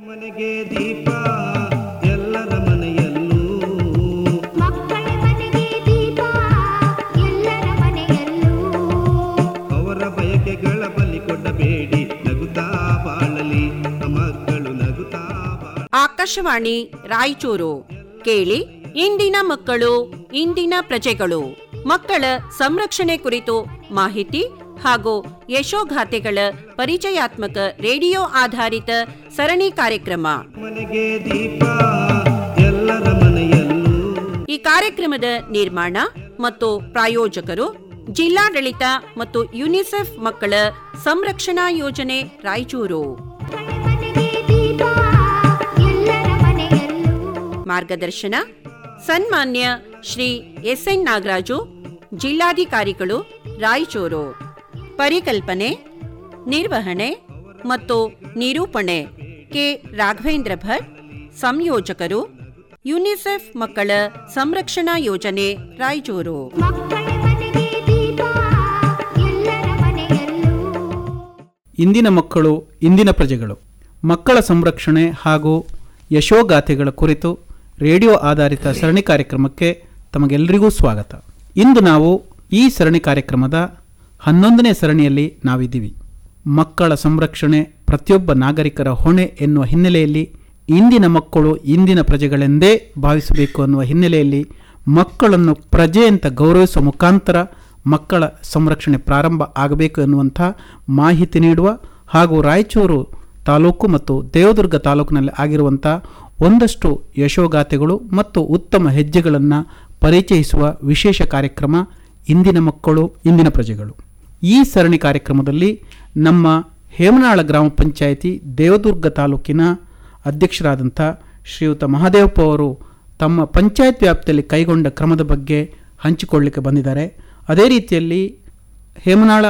ಮನೆಗೆ ದೀಪ ಎಲ್ಲರ ಮನೆಯಲ್ಲೂ. ಮಕ್ಕಳ ಮನೆಗೆ ದೀಪ ಎಲ್ಲರ ಮನೆಯಲ್ಲೂ. ಅವರ ಬಯಕೆಗಳ ಬಲಿ ಕೊಡಬೇಡಿ ನಗುತ್ತಾ ಬಾಳಲಿ. ಮಕ್ಕಳು ನಗುತ್ತಾ ಆಕಾಶವಾಣಿ ರಾಯಚೂರು. ಕೇಳಿ ಇಂದಿನ ಮಕ್ಕಳು ಇಂದಿನ ಪ್ರಜೆಗಳು. ಮಕ್ಕಳ ಸಂರಕ್ಷಣೆ ಕುರಿತು ಮಾಹಿತಿ ಹಾಗೂ ಯಶೋಗಾಥೆಗಳ ಪರಿಚಯಾತ್ಮಕ ರೇಡಿಯೋ ಆಧಾರಿತ ಸರಣಿ ಕಾರ್ಯಕ್ರಮ. ಮನೆಗೆ ದೀಪ ಎಲ್ಲರ ಮನೆಯಲ್ಲೂ. ಈ ಕಾರ್ಯಕ್ರಮದ ನಿರ್ಮಾಣ ಮತ್ತು ಪ್ರಾಯೋಜಕರು ಜಿಲ್ಲಾಡಳಿತ ಮತ್ತು ಯುನಿಸೆಫ್ ಮಕ್ಕಳ ಸಂರಕ್ಷಣಾ ಯೋಜನೆ ರಾಯಚೂರು. ಮನೆಗೆ ದೀಪ ಎಲ್ಲರ ಮನೆಯಲ್ಲೂ. ಮಾರ್ಗದರ್ಶನ ಸನ್ಮಾನ್ಯ ಶ್ರೀ ಎಸ್ ಎನ್ ನಾಗರಾಜು ಜಿಲ್ಲಾಧಿಕಾರಿಗಳು ರಾಯಚೂರು. ಪರಿಕಲ್ಪನೆ, ನಿರ್ವಹಣೆ ಮತ್ತು ನಿರೂಪಣೆ. ಕೆ. ರಾಘವೇಂದ್ರ ಭಟ್, ಸಂಯೋಜಕರು, ಯುನಿಸೆಫ್ ಮಕ್ಕಳ ಸಂರಕ್ಷಣಾ ಯೋಜನೆ, ರಾಯಚೂರು. ಇಂದಿನ ಮಕ್ಕಳು, ಇಂದಿನ ಪ್ರಜೆಗಳು, ಮಕ್ಕಳ ಸಂರಕ್ಷಣೆ ಹಾಗೂ ಯಶೋಗಾಥೆಗಳ ಕುರಿತು ರೇಡಿಯೋ ಆಧಾರಿತ ಸರಣಿ ಕಾರ್ಯಕ್ರಮಕ್ಕೆ ತಮಗೆಲ್ಲರಿಗೂ ಸ್ವಾಗತ. ಇಂದು ನಾವು ಈ ಸರಣಿ ಕಾರ್ಯಕ್ರಮದ ಹನ್ನೊಂದನೇ ಸರಣಿಯಲ್ಲಿ ನಾವಿದ್ದೀವಿ. ಮಕ್ಕಳ ಸಂರಕ್ಷಣೆ ಪ್ರತಿಯೊಬ್ಬ ನಾಗರಿಕರ ಹೊಣೆ ಎನ್ನುವ ಹಿನ್ನೆಲೆಯಲ್ಲಿ ಇಂದಿನ ಮಕ್ಕಳು ಇಂದಿನ ಪ್ರಜೆಗಳೆಂದೇ ಭಾವಿಸಬೇಕು ಅನ್ನುವ ಹಿನ್ನೆಲೆಯಲ್ಲಿ ಮಕ್ಕಳನ್ನು ಪ್ರಜೆ ಅಂತ ಗೌರವಿಸುವ ಮುಖಾಂತರ ಮಕ್ಕಳ ಸಂರಕ್ಷಣೆ ಪ್ರಾರಂಭ ಆಗಬೇಕು ಎನ್ನುವಂಥ ಮಾಹಿತಿ ನೀಡುವ ಹಾಗೂ ರಾಯಚೂರು ತಾಲೂಕು ಮತ್ತು ದೇವದುರ್ಗ ತಾಲೂಕಿನಲ್ಲಿ ಆಗಿರುವಂಥ ಒಂದಷ್ಟು ಯಶೋಗಾಥೆಗಳು ಮತ್ತು ಉತ್ತಮ ಹೆಜ್ಜೆಗಳನ್ನು ಪರಿಚಯಿಸುವ ವಿಶೇಷ ಕಾರ್ಯಕ್ರಮ ಇಂದಿನ ಮಕ್ಕಳು, ಇಂದಿನ ಪ್ರಜೆಗಳು. ಈ ಸರಣಿ ಕಾರ್ಯಕ್ರಮದಲ್ಲಿ ನಮ್ಮ ಹೇಮನಾಳ ಗ್ರಾಮ ಪಂಚಾಯಿತಿ ದೇವದುರ್ಗ ತಾಲೂಕಿನ ಅಧ್ಯಕ್ಷರಾದಂಥ ಶ್ರೀಯುತ ಮಹಾದೇವಪ್ಪ ಅವರು ತಮ್ಮ ಪಂಚಾಯತ್ ವ್ಯಾಪ್ತಿಯಲ್ಲಿ ಕೈಗೊಂಡ ಕ್ರಮದ ಬಗ್ಗೆ ಹಂಚಿಕೊಳ್ಳಿಕ್ಕೆ ಬಂದಿದ್ದಾರೆ. ಅದೇ ರೀತಿಯಲ್ಲಿ ಹೇಮನಾಳ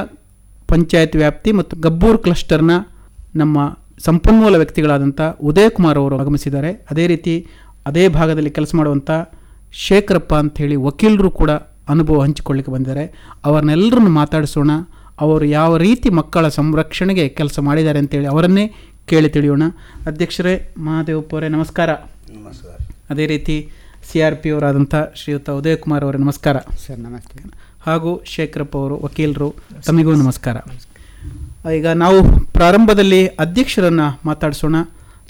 ಪಂಚಾಯತ್ ವ್ಯಾಪ್ತಿ ಮತ್ತು ಗಬ್ಬೂರ್ ಕ್ಲಸ್ಟರ್ನ ನಮ್ಮ ಸಂಪನ್ಮೂಲ ವ್ಯಕ್ತಿಗಳಾದಂಥ ಉದಯಕುಮಾರ್ ಅವರು ಆಗಮಿಸಿದ್ದಾರೆ. ಅದೇ ರೀತಿ ಅದೇ ಭಾಗದಲ್ಲಿ ಕೆಲಸ ಮಾಡುವಂಥ ಶೇಖರಪ್ಪ ಅಂಥೇಳಿ ವಕೀಲರು ಕೂಡ ಅನುಭವ ಹಂಚಿಕೊಳ್ಳಿಕ್ಕೆ ಬಂದಿದ್ದಾರೆ. ಅವ್ರನ್ನೆಲ್ಲರನ್ನು ಮಾತಾಡಿಸೋಣ. ಅವರು ಯಾವ ರೀತಿ ಮಕ್ಕಳ ಸಂರಕ್ಷಣೆಗೆ ಕೆಲಸ ಮಾಡಿದ್ದಾರೆ ಅಂತೇಳಿ ಅವರನ್ನೇ ಕೇಳಿ ತಿಳಿಯೋಣ. ಅಧ್ಯಕ್ಷರೇ ಮಹಾದೇವಪ್ಪ ಅವರೇ ನಮಸ್ಕಾರ. ನಮಸ್ಕಾರ. ಅದೇ ರೀತಿ ಸಿ ಆರ್ ಪಿ ಅವರಾದಂಥ ಶ್ರೀಯುತ ಉದಯಕುಮಾರ್ ಅವರೇ ನಮಸ್ಕಾರ. ಸರ್ ನಮಸ್ಕಾರ ಹಾಗೂ ಶೇಖರಪ್ಪ ಅವರು ವಕೀಲರು ತಮಗೂ ನಮಸ್ಕಾರ. ಈಗ ನಾವು ಪ್ರಾರಂಭದಲ್ಲಿ ಅಧ್ಯಕ್ಷರನ್ನು ಮಾತಾಡಿಸೋಣ.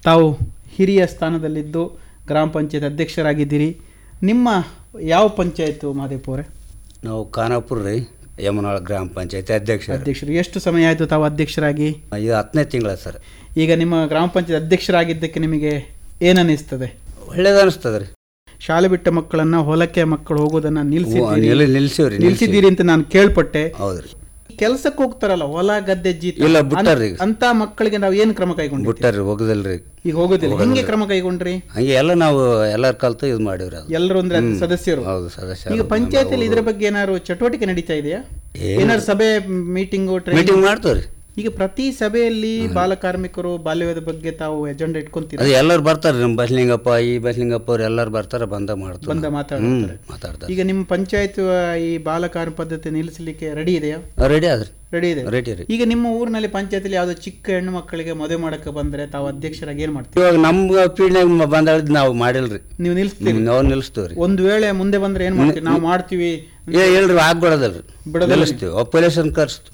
ತಾವು ಹಿರಿಯ ಸ್ಥಾನದಲ್ಲಿದ್ದು ಗ್ರಾಮ ಪಂಚಾಯತ್ ಅಧ್ಯಕ್ಷರಾಗಿದ್ದೀರಿ. ನಿಮ್ಮ ಯಾವ ಪಂಚಾಯತ್ ಮಹಾದೇವ್ ಅವರೇ? ನಾವು ಖಾನಾಪುರ ರೀ ಯಮನಾಳ ಗ್ರಾಮ ಪಂಚಾಯತಿ ಅಧ್ಯಕ್ಷ ಅಧ್ಯಕ್ಷರು. ಎಷ್ಟು ಸಮಯ ಆಯಿತು ತಾವು ಅಧ್ಯಕ್ಷರಾಗಿ? ಇದು ಹತ್ತನೇ ತಿಂಗಳ ಸರ್. ಈಗ ನಿಮ್ಮ ಗ್ರಾಮ ಪಂಚಾಯತ್ ಅಧ್ಯಕ್ಷರಾಗಿದ್ದಕ್ಕೆ ನಿಮಗೆ ಏನನ್ನಿಸ್ತದೆ ಒಳ್ಳೇದು ಅನಿಸ್ತದ ರೀ. ಶಾಲೆ ಬಿಟ್ಟ ಮಕ್ಕಳನ್ನ ಹೊಲಕ್ಕೆ ಮಕ್ಕಳು ಹೋಗೋದನ್ನ ನಿಲ್ಸಿ ನಿಲ್ಸಿದ್ದೀರಿ ಅಂತ ನಾನು ಕೇಳ್ಪಟ್ಟೆ. ಹೌದ್ರಿ. ಕೆಲಸಕ್ಕೆ ಹೋಗ್ತಾರಲ್ಲ ಹೊಲ ಗದ್ದೆ ಜೀತ. ಇಲ್ಲ, ಬಿಟ್ಟಾರ್ರಿ ಈಗ. ಅಂತ ಮಕ್ಕಳಿಗೆ ನಾವು ಏನು ಕ್ರಮ ಕೈಗೊಂಡ್ರಿ ಬಿಟ್ಟಾರ್ರಿ ಹೋಗುದಿಲ್ಲರಿ ಈಗ ಹೋಗೋದಿಲ್ಲ. ಹೆಂಗೆ ಕ್ರಮ ಕೈಗೊಂಡ್ರಿ? ಹಂಗೆ ಎಲ್ಲ ನಾವು ಎಲ್ಲರ ಕಲ್ತು ಇದು ಮಾಡಿವ್ರಿ ಅದು. ಎಲ್ಲರೂ ಅಂದ್ರೆ ಅದ್ರ ಸದಸ್ಯರು. ಹೌದು ಸದಸ್ಯ ಈಗ ಪಂಚಾಯತಿಯಲ್ಲಿ ಇದ್ರ ಬಗ್ಗೆ ಏನಾದ್ರು ಚಟುವಟಿಕೆ ನಡೀತಾ ಇದೆಯಾ? ಏನು? ಏನಾದ್ರು ಸಭೆ ಮೀಟಿಂಗು ಮೀಟಿಂಗ್ ಮಾಡ್ತೇವ್ರಿ. ಈಗ ಪ್ರತಿ ಸಭೆಯಲ್ಲಿ ಬಾಲಕಾರ್ಮಿಕರು ಬಾಲ್ಯದ ಬಗ್ಗೆ ತಾವು ಎಜೆಂಡಾ ಇಟ್ಕೊಂತೀವಿ ಅದು ಎಲ್ಲರೂ ಬರ್ತಾರೆ ನಮ್ಮ ಬಸ್ಲಿಂಗಪ್ಪ ಈ ಬಸ್ಲಿಂಗಪ್ಪ ಅವ್ರು ಎಲ್ಲರೂ ಬರ್ತಾರೆ ಬಂದ ಮಾಡ್ತಾರೆ. ಬಂದ ಮಾತಾಡ್ತಾರೆ. ಮಾತಾಡ್ತಾರೆ. ಈಗ ನಿಮ್ಮ ಪಂಚಾಯತ್ ಈ ಬಾಲ ಕಾರ್ಯ ಪದ್ಧತಿ ನಿಲ್ಲಿಸಲಿಕ್ಕೆ ರೆಡಿ ಇದೆಯಾ? ರೆಡಿ ಆದ್ರೆ. ರೆಡಿ ಇದೆ. ರೆಡಿ ರೀ. ಈಗ ನಿಮ್ಮ ಊರಿನಲ್ಲಿ ಪಂಚಾಯತಿಲಿ ಯಾವುದೋ ಚಿಕ್ಕ ಹೆಣ್ಣು ಮಕ್ಕಳಿಗೆ ಮದುವೆ ಮಾಡಕ್ಕೆ ಬಂದ್ರೆ ತಾವು ಅಧ್ಯಕ್ಷರಾಗಿ ಏನ್ ಮಾಡ್ತೀವಿ ಇವಾಗ ನಮ್ಮ ಪೀಳಿಗೆ ಬಂದಾಳಿದ್ ನಾವು ಮಾಡಿಲ್ರಿ. ನೀವು ನಿಲ್ಸ್ತೀವಿ ನಾವು ನಿಲ್ಲಿಸ್ತೇವ್ರಿ ಒಂದ್ ವೇಳೆ ಮುಂದೆ ಬಂದ್ರೆ ಏನ್ ಮಾಡ್ತೀವಿ ನಾವು ಮಾಡ್ತೀವಿ ಏ ಹೇಳ್ರಿ ಆಗ್ಬಿಡೋದಲ್ರಿ. ಬಿಡೋದು ನಿಲ್ಲಿಸ್ತೀವಿ. ಪೊಲೀಸನ್ ಕರ್ಸ್ತು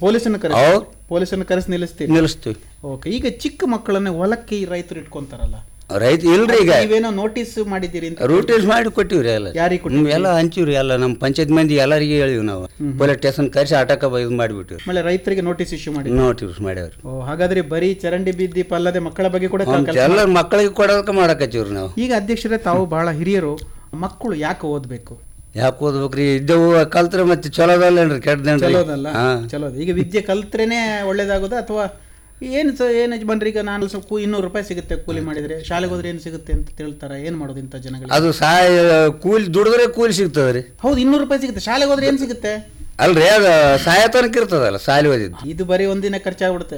ಪೊಲೀಸನ್ನ ಹೌದ್. ಪೊಲೀಸನ್ನ ಕರೆಸಿ ನಿಲ್ಲಿಸ್ತೀವಿ ನಿಲ್ಲಿಸ್ತೀವಿ. ಓಕೆ ಈಗ ಚಿಕ್ಕ ಮಕ್ಕಳನ್ನ ಹೊಲಕ್ಕೆ ಈ ರೈತರು ಇಟ್ಕೊಂತಾರಲ್ಲ? ರೈತ ಇಲ್ರಿ ಈಗ. ನೀವೇನೋ ನೋಟಿಸ್ ಮಾಡಿದ್ದೀರಿ ಅಂತ ರೂಟೀಸ್ ಮಾಡಿ ಕೊಟ್ಟಿವ್ರಿ ಎಲ್ಲ. ಯಾರಿಗ್ ಎಲ್ಲ ಹಂಚಿವ್ರಿ ಎಲ್ಲ ನಮ್ಮ ಪಂಚಾಯತ್ ಮಂದಿ ಎಲ್ಲರಿಗೆ ಹೇಳಿವಿ ನಾವು. ಪೊಲೀಸ್ ಸ್ಟೇಷನ್ ಕರೆಸಿ ಆಟಕ ಇದು ಮಾಡಿಬಿಟ್ಟಿವಿ ಆಮೇಲೆ ರೈತರಿಗೆ ನೋಟಿಸ್ ಇಶ್ಯೂ ಮಾಡಿ ನೋಟಿಸ್ ಮಾಡ್ಯಾವ್ರಿ. ಓ ಹಾಗಾದ್ರೆ ಬರೀ ಚರಂಡಿ ಬಿದ್ದಿ ಪಲ್ಲದೆ ಮಕ್ಕಳ ಬಗ್ಗೆ ಕೂಡ ಎಲ್ಲ ಮಕ್ಕಳಿಗೆ ಕೊಡೋದಕ್ಕೆ ಮಾಡಕತ್ತೀವ್ರಿ ನಾವು. ಈಗ ಅಧ್ಯಕ್ಷರೇ ತಾವು ಬಹಳ ಹಿರಿಯರು. ಮಕ್ಕಳು ಯಾಕೆ ಓದ್ಬೇಕು? ಯಾಕೆ ಓದ್ಬೇಕ್ರಿ? ಇದ್ದವು ಕಲ್ತ್ರೆ ಮತ್ತೆ ಚಲೋದಲ್ಲೇನ್ರಿ ಕೆಟ್ಟದೇನ್ರಿ ಚಲೋದಲ್ಲ ಏನ್ರಿ ಕೆಟ್ಟ ಈಗ ವಿದ್ಯೆ ಕಲ್ತ್ರೇನೆ ಒಳ್ಳೇದಾಗುದ? ಅಥವಾ ಏನು ಸ ಏನು ಬಂದ್ರೆ? ಈಗ ನಾನು ಸ್ವಲ್ಪ ಇನ್ನೂರು ರೂಪಾಯಿ ಸಿಗುತ್ತೆ ಕೂಲಿ ಮಾಡಿದ್ರೆ. ಶಾಲೆಗೆ ಹೋದ್ರೆ ಏನು ಸಿಗುತ್ತೆ ಅಂತ ಹೇಳ್ತಾರೆ ಏನು ಮಾಡೋದು ಇಂಥ ಜನಗಳು ಅದು ಸಹಾಯ ಕೂಲಿ ದುಡಿದ್ರೆ ಕೂಲಿ ಸಿಗ್ತದ್ರಿ ಹೌದು ಇನ್ನೂರು ರೂಪಾಯಿ ಸಿಗುತ್ತೆ. ಶಾಲೆಗೆ ಹೋದ್ರೆ ಏನು ಸಿಗುತ್ತೆ? ಅಲ್ರಿ ಅದು ಸಹಾಯ ತನಕ ಇರ್ತದಲ್ಲ ಶಾಲೆ ಓದಿದ್ದು. ಇದು ಬರೀ ಒಂದಿನ ಖರ್ಚಾಗ್ಬಿಡುತ್ತೆ.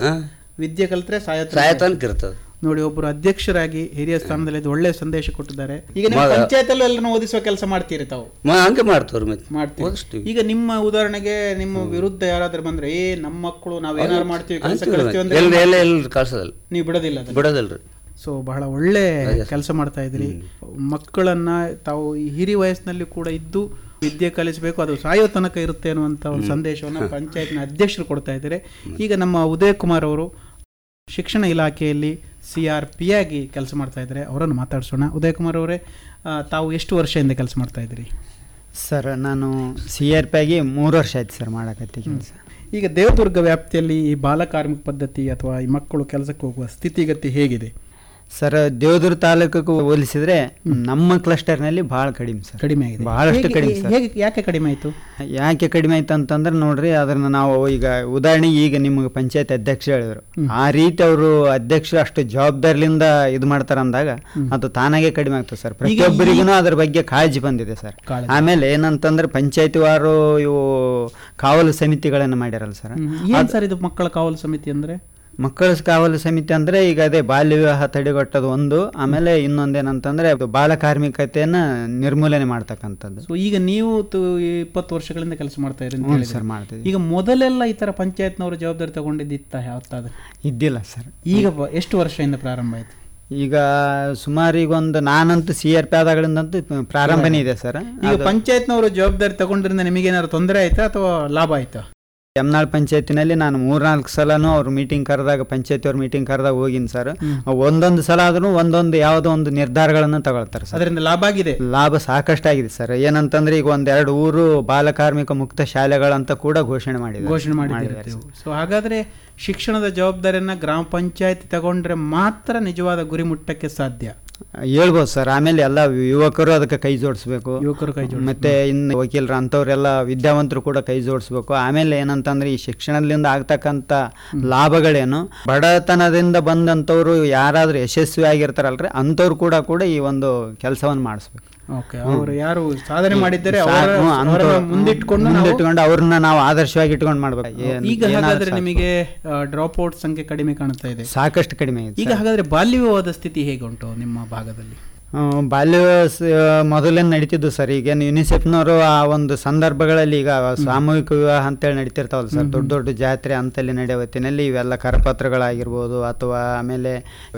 ವಿದ್ಯೆ ಕಲ್ತ್ರೆ ಸಾಯ ಇರ್ತದೆ. ಇರ್ತದ. ನೋಡಿ ಒಬ್ಬರು ಅಧ್ಯಕ್ಷರಾಗಿ ಹಿರಿಯ ಸ್ಥಾನದಲ್ಲಿ ಒಳ್ಳೆ ಸಂದೇಶ ಕೊಟ್ಟಿದ್ದಾರೆ. ಈಗ ನಿಮ್ಮ ಪಂಚಾಯತ್ ಪಂಚಾಯತಲ್ಲೂ ಎಲ್ಲರನ್ನು ಓದಿಸುವ ಕೆಲಸ ಮಾಡ್ತೀರಿ ತಾವು? ಹಂಗೆ ಮಾಡ್ತಾರೆ. ಮಾಡ್ತೀವಿ ಈಗ ನಿಮ್ಮ ಉದಾಹರಣೆಗೆ ನಿಮ್ಮ ವಿರುದ್ಧ ಯಾರಾದ್ರೂ ಬಂದ್ರೆ ಏ ನಮ್ಮ ಮಕ್ಕಳು ನಾವ್ ಏನಾದ್ರು ಮಾಡ್ತೀವಿ ಕೆಲಸ ಕಳಿಸ್ತೀವಿ ನೀವು ಬಿಡೋದಿಲ್ಲ ಸೊ ಬಹಳ ಒಳ್ಳೆ ಕೆಲಸ ಮಾಡ್ತಾ ಇದ್ರಿ. ಮಕ್ಕಳನ್ನ ತಾವು ಈ ಹಿರಿ ವಯಸ್ಸಿನಲ್ಲಿ ಕೂಡ ಇದ್ದು ವಿದ್ಯೆ ಕಲಿಸಬೇಕು ಅದು ಸಾಯೋ ತನಕ ಇರುತ್ತೆ ಅನ್ನುವಂಥ ಒಂದು ಸಂದೇಶವನ್ನು ಪಂಚಾಯತ್ನ ಅಧ್ಯಕ್ಷರು ಕೊಡ್ತಾ ಇದ್ದಾರೆ. ಈಗ ನಮ್ಮ ಉದಯ್ ಕುಮಾರ್ ಅವರು ಶಿಕ್ಷಣ ಇಲಾಖೆಯಲ್ಲಿ ಸಿ ಆರ್ ಪಿ ಆಗಿ ಕೆಲಸ ಮಾಡ್ತಾ ಇದ್ದಾರೆ. ಅವರನ್ನು ಮಾತಾಡಿಸೋಣ. ಉದಯಕುಮಾರ್ ಅವರೇ ತಾವು ಎಷ್ಟು ವರ್ಷದಿಂದ ಕೆಲಸ ಮಾಡ್ತಾ ಇದ್ದೀರಿ? ಸರ್ ನಾನು ಸಿ ಆರ್ ಪಿ ಆಗಿ ಮೂರು ವರ್ಷ ಆಯ್ತು ಸರ್ ಮಾಡಕತ್ತಿ ಕೆಲಸ ಈಗ ದೇವದುರ್ಗ ವ್ಯಾಪ್ತಿಯಲ್ಲಿ ಈ ಬಾಲಕಾರ್ಮಿಕ ಪದ್ಧತಿ ಅಥವಾ ಈ ಮಕ್ಕಳು ಕೆಲಸಕ್ಕೆ ಹೋಗುವ ಸ್ಥಿತಿಗತಿ ಹೇಗಿದೆ? ಸರ್ ದೇವದುರ್ಗ ತಾಲೂಕು ಹೋಲಿಸಿದ್ರೆ ನಮ್ಮ ಕ್ಲಸ್ಟರ್ನಲ್ಲಿ ಬಹಳ ಕಡಿಮೆ ಸರ್. ಕಡಿಮೆ ಆಗಿದೆ. ಬಹಳಷ್ಟು ಕಡಿಮೆ ಸರ್. ಹೇಗೆ ಯಾಕೆ ಕಡಿಮೆ ಆಯ್ತು? ಯಾಕೆ ಕಡಿಮೆ ಆಯ್ತು ಅಂತಂದ್ರೆ ನೋಡ್ರಿ ಅದನ್ನ ನಾವು ಈಗ ಉದಾಹರಣೆ ಈಗ ನಿಮಗೆ ಪಂಚಾಯತ್ ಅಧ್ಯಕ್ಷ ಹೇಳಿದ್ರು. ಆ ರೀತಿ ಅವರು ಅಧ್ಯಕ್ಷರು ಅಷ್ಟು ಜವಾಬ್ದಾರಿಲಿಂದ ಇದು ಮಾಡ್ತಾರ ಅಂದಾಗ ಅದು ತಾನಾಗೆ ಕಡಿಮೆ ಆಗ್ತದೆ ಸರ್. ಪ್ರತಿಯೊಬ್ಬರಿಗೂ ಅದ್ರ ಬಗ್ಗೆ ಕಾಳಜಿ ಬಂದಿದೆ ಸರ್. ಆಮೇಲೆ ಏನಂತಂದ್ರೆ ಪಂಚಾಯತಿ ವಾರು ಇವು ಕಾವಲು ಸಮಿತಿಗಳನ್ನು ಮಾಡ್ಯಾರಲ್ಲ ಸರ್. ಸರ್ ಇದು ಮಕ್ಕಳ ಕಾವಲು ಸಮಿತಿ ಅಂದ್ರೆ? ಮಕ್ಕಳ ಕಾವಲು ಸಮಿತಿ ಅಂದ್ರೆ ಈಗ ಅದೇ ಬಾಲ್ಯ ವಿವಾಹ ತಡೆಗಟ್ಟೋದು ಒಂದು ಆಮೇಲೆ ಇನ್ನೊಂದೇನಂತಂದ್ರೆ ಬಾಲ ಕಾರ್ಮಿಕತೆಯನ್ನ ನಿರ್ಮೂಲನೆ ಮಾಡ್ತಕ್ಕಂಥದ್ದು. ಸೊ ಈಗ ನೀವು ಇಪ್ಪತ್ತು ವರ್ಷಗಳಿಂದ ಕೆಲಸ ಮಾಡ್ತಾ ಹ್ಞೂ ಸರ್ ಮಾಡ್ತೀವಿ ಈಗ ಮೊದಲೆಲ್ಲ ಈ ಥರ ಪಂಚಾಯತ್ನವರು ಜವಾಬ್ದಾರಿ ತಗೊಂಡಿದ್ದಿತ್ತ ಯಾವತ್ತಾದ್ರೆ? ಇದ್ದಿಲ್ಲ ಸರ್. ಈಗ ಎಷ್ಟು ವರ್ಷದಿಂದ ಪ್ರಾರಂಭ ಆಯ್ತು? ಈಗ ಸುಮಾರು ಈಗ ಒಂದು ನಾನಂತೂ ಸಿ ಆರ್ ಪಿ ಆದಾಗಳಿಂದಂತೂ ಪ್ರಾರಂಭನೇ ಇದೆ ಸರ್. ಈಗ ಪಂಚಾಯತ್ನವರು ಜವಾಬ್ದಾರಿ ತಗೊಂಡ್ರಿಂದ ನಿಮಗೇನಾದ್ರು ತೊಂದರೆ ಆಯ್ತಾ ಅಥವಾ ಲಾಭ ಆಯ್ತಾ? ಯಮ್ನಾಳ್ ಪಂಚಾಯತಿನಲ್ಲಿ ನಾನು ಮೂರ್ನಾಲ್ಕು ಸಲನೂ ಅವ್ರು ಮೀಟಿಂಗ್ ಕರೆದಾಗ ಪಂಚಾಯತಿ ಅವ್ರ ಮೀಟಿಂಗ್ ಕರೆದಾಗ ಹೋಗಿನಿ ಸರ್ ಒಂದೊಂದು ಸಲ ಆದ್ರೂ ಒಂದೊಂದು ಯಾವುದೋ ಒಂದು ನಿರ್ಧಾರಗಳನ್ನು ತಗೊಳ್ತಾರೆ ಸರ್ ಅದರಿಂದ ಲಾಭ ಆಗಿದೆ? ಲಾಭ ಸಾಕಷ್ಟು ಆಗಿದೆ ಸರ್ ಏನಂತಂದ್ರೆ ಈಗ ಒಂದೆರಡು ಊರು ಬಾಲಕಾರ್ಮಿಕ ಮುಕ್ತ ಶಾಲೆಗಳಂತ ಕೂಡ ಘೋಷಣೆ ಮಾಡಿದ್ದಾರೆ. ಘೋಷಣೆ ಮಾಡಿದ್ದಾರೆ ಸೊ ಹಾಗಾದ್ರೆ ಶಿಕ್ಷಣದ ಜವಾಬ್ದಾರಿಯನ್ನ ಗ್ರಾಮ ಪಂಚಾಯತಿ ತಗೊಂಡ್ರೆ ಮಾತ್ರ ನಿಜವಾದ ಗುರಿ ಮುಟ್ಟಕ್ಕೆ ಸಾಧ್ಯ? ಹೇಳ್ಬೋದು ಸರ್. ಆಮೇಲೆ ಎಲ್ಲ ಯುವಕರು ಅದಕ್ಕೆ ಕೈ ಜೋಡಿಸ್ಬೇಕು. ಯುವಕರು ಕೈ. ಮತ್ತೆ ಇನ್ನು ವಕೀಲರು ಅಂಥವ್ರೆಲ್ಲ ವಿದ್ಯಾವಂತರು ಕೂಡ ಕೈ ಜೋಡಿಸ್ಬೇಕು. ಆಮೇಲೆ ಏನಂತಂದ್ರೆ ಈ ಶಿಕ್ಷಣದಿಂದ ಆಗ್ತಕ್ಕಂಥ ಲಾಭಗಳೇನು? ಬಡತನದಿಂದ ಬಂದಂಥವ್ರು ಯಾರಾದರೂ ಯಶಸ್ವಿ ಆಗಿರ್ತಾರಲ್ರಿ ಅಂಥವ್ರು ಕೂಡ ಕೂಡ ಈ ಒಂದು ಕೆಲಸವನ್ನು ಮಾಡಿಸ್ಬೇಕು. ಓಕೆ ಅವರು ಯಾರು ಸಾಧನೆ ಮಾಡಿದ್ದಾರೆ ಮುಂದಿಟ್ಕೊಂಡು ಮುಂದಿಟ್ಕೊಂಡು ಅವ್ರನ್ನ ನಾವು ಆದರ್ಶವಾಗಿ ಇಟ್ಕೊಂಡು ಮಾಡ್ಬೇಕು. ಈಗ ಹಾಗಾದ್ರೆ ನಿಮಗೆ ಡ್ರಾಪ್ ಔಟ್ ಸಂಖ್ಯೆ ಕಡಿಮೆ ಕಾಣ್ತಾ ಇದೆ? ಸಾಕಷ್ಟು ಕಡಿಮೆ ಇದೆ ಈಗ ಹಾಗಾದ್ರೆ ಬಾಲ್ಯ ವಿವಾಹದ ಸ್ಥಿತಿ ಹೇಗೆ ಉಂಟು ನಿಮ್ಮ ಭಾಗದಲ್ಲಿ? ಬಾಲ್ಯ ಮೊದಲೇನು ನಡೀತಿದ್ದು ಸರ್. ಈಗ ಯುನಿಸೆಫ್ನವರು ಆ ಒಂದು ಸಂದರ್ಭಗಳಲ್ಲಿ ಈಗ ಸಾಮೂಹಿಕ ವಿವಾಹ ಅಂತೇಳಿ ನಡೀತಿರ್ತಾವಲ್ಲ ಸರ್. ದೊಡ್ಡ ದೊಡ್ಡ ಜಾತ್ರೆ ಅಂತಲ್ಲಿ ನಡೆಯೋ ಹೊತ್ತಿನಲ್ಲಿ ಇವೆಲ್ಲ ಕರಪತ್ರಗಳಾಗಿರ್ಬೋದು ಅಥವಾ ಆಮೇಲೆ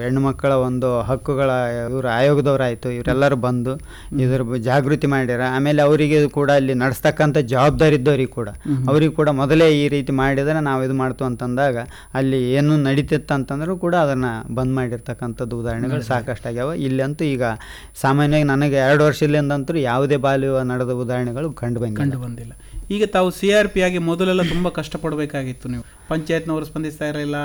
ಹೆಣ್ಣು ಮಕ್ಕಳ ಒಂದು ಹಕ್ಕುಗಳ ಇವರು ಆಯೋಗದವರಾಯಿತು ಇವರೆಲ್ಲರೂ ಬಂದು ಇದ್ರ ಜಾಗೃತಿ ಮಾಡ್ಯಾರ ಆಮೇಲೆ ಅವರಿಗೆ ಕೂಡ ಅಲ್ಲಿ ನಡೆಸ್ತಕ್ಕಂಥ ಜವಾಬ್ದಾರಿ ಇದ್ದವ್ರಿಗೆ ಕೂಡ. ಅವ್ರಿಗೆ ಕೂಡ ಮೊದಲೇ ಈ ರೀತಿ ಮಾಡಿದರೆ ನಾವು ಇದು ಮಾಡ್ತು ಅಂತಂದಾಗ ಅಲ್ಲಿ ಏನು ನಡೀತಿತ್ತು ಅಂತಂದ್ರೂ ಕೂಡ ಅದನ್ನು ಬಂದ್ ಮಾಡಿರ್ತಕ್ಕಂಥದ್ದು ಉದಾಹರಣೆಗಳು ಸಾಕಷ್ಟಾಗ್ಯಾವ. ಇಲ್ಲಂತೂ ಈಗ ಸಾಮಾನ್ಯವಾಗಿ ನನಗೆ ಎರಡು ವರ್ಷದಿಂದಂತೂ ಯಾವುದೇ ಬಾಲ್ಯ ನಡೆದ ಉದಾಹರಣೆಗಳು ಕಂಡು ಬಂದಿಲ್ಲ. ಕಂಡು ಬಂದಿಲ್ಲ. ಈಗ ತಾವು ಸಿ ಆರ್ ಪಿ ಆಗಿ ಮೊದಲೆಲ್ಲ ತುಂಬ ಕಷ್ಟಪಡಬೇಕಾಗಿತ್ತು ನೀವು. ಪಂಚಾಯತ್ನವರು ಸ್ಪಂದಿಸ್ತಾ ಇರಲಿಲ್ಲ,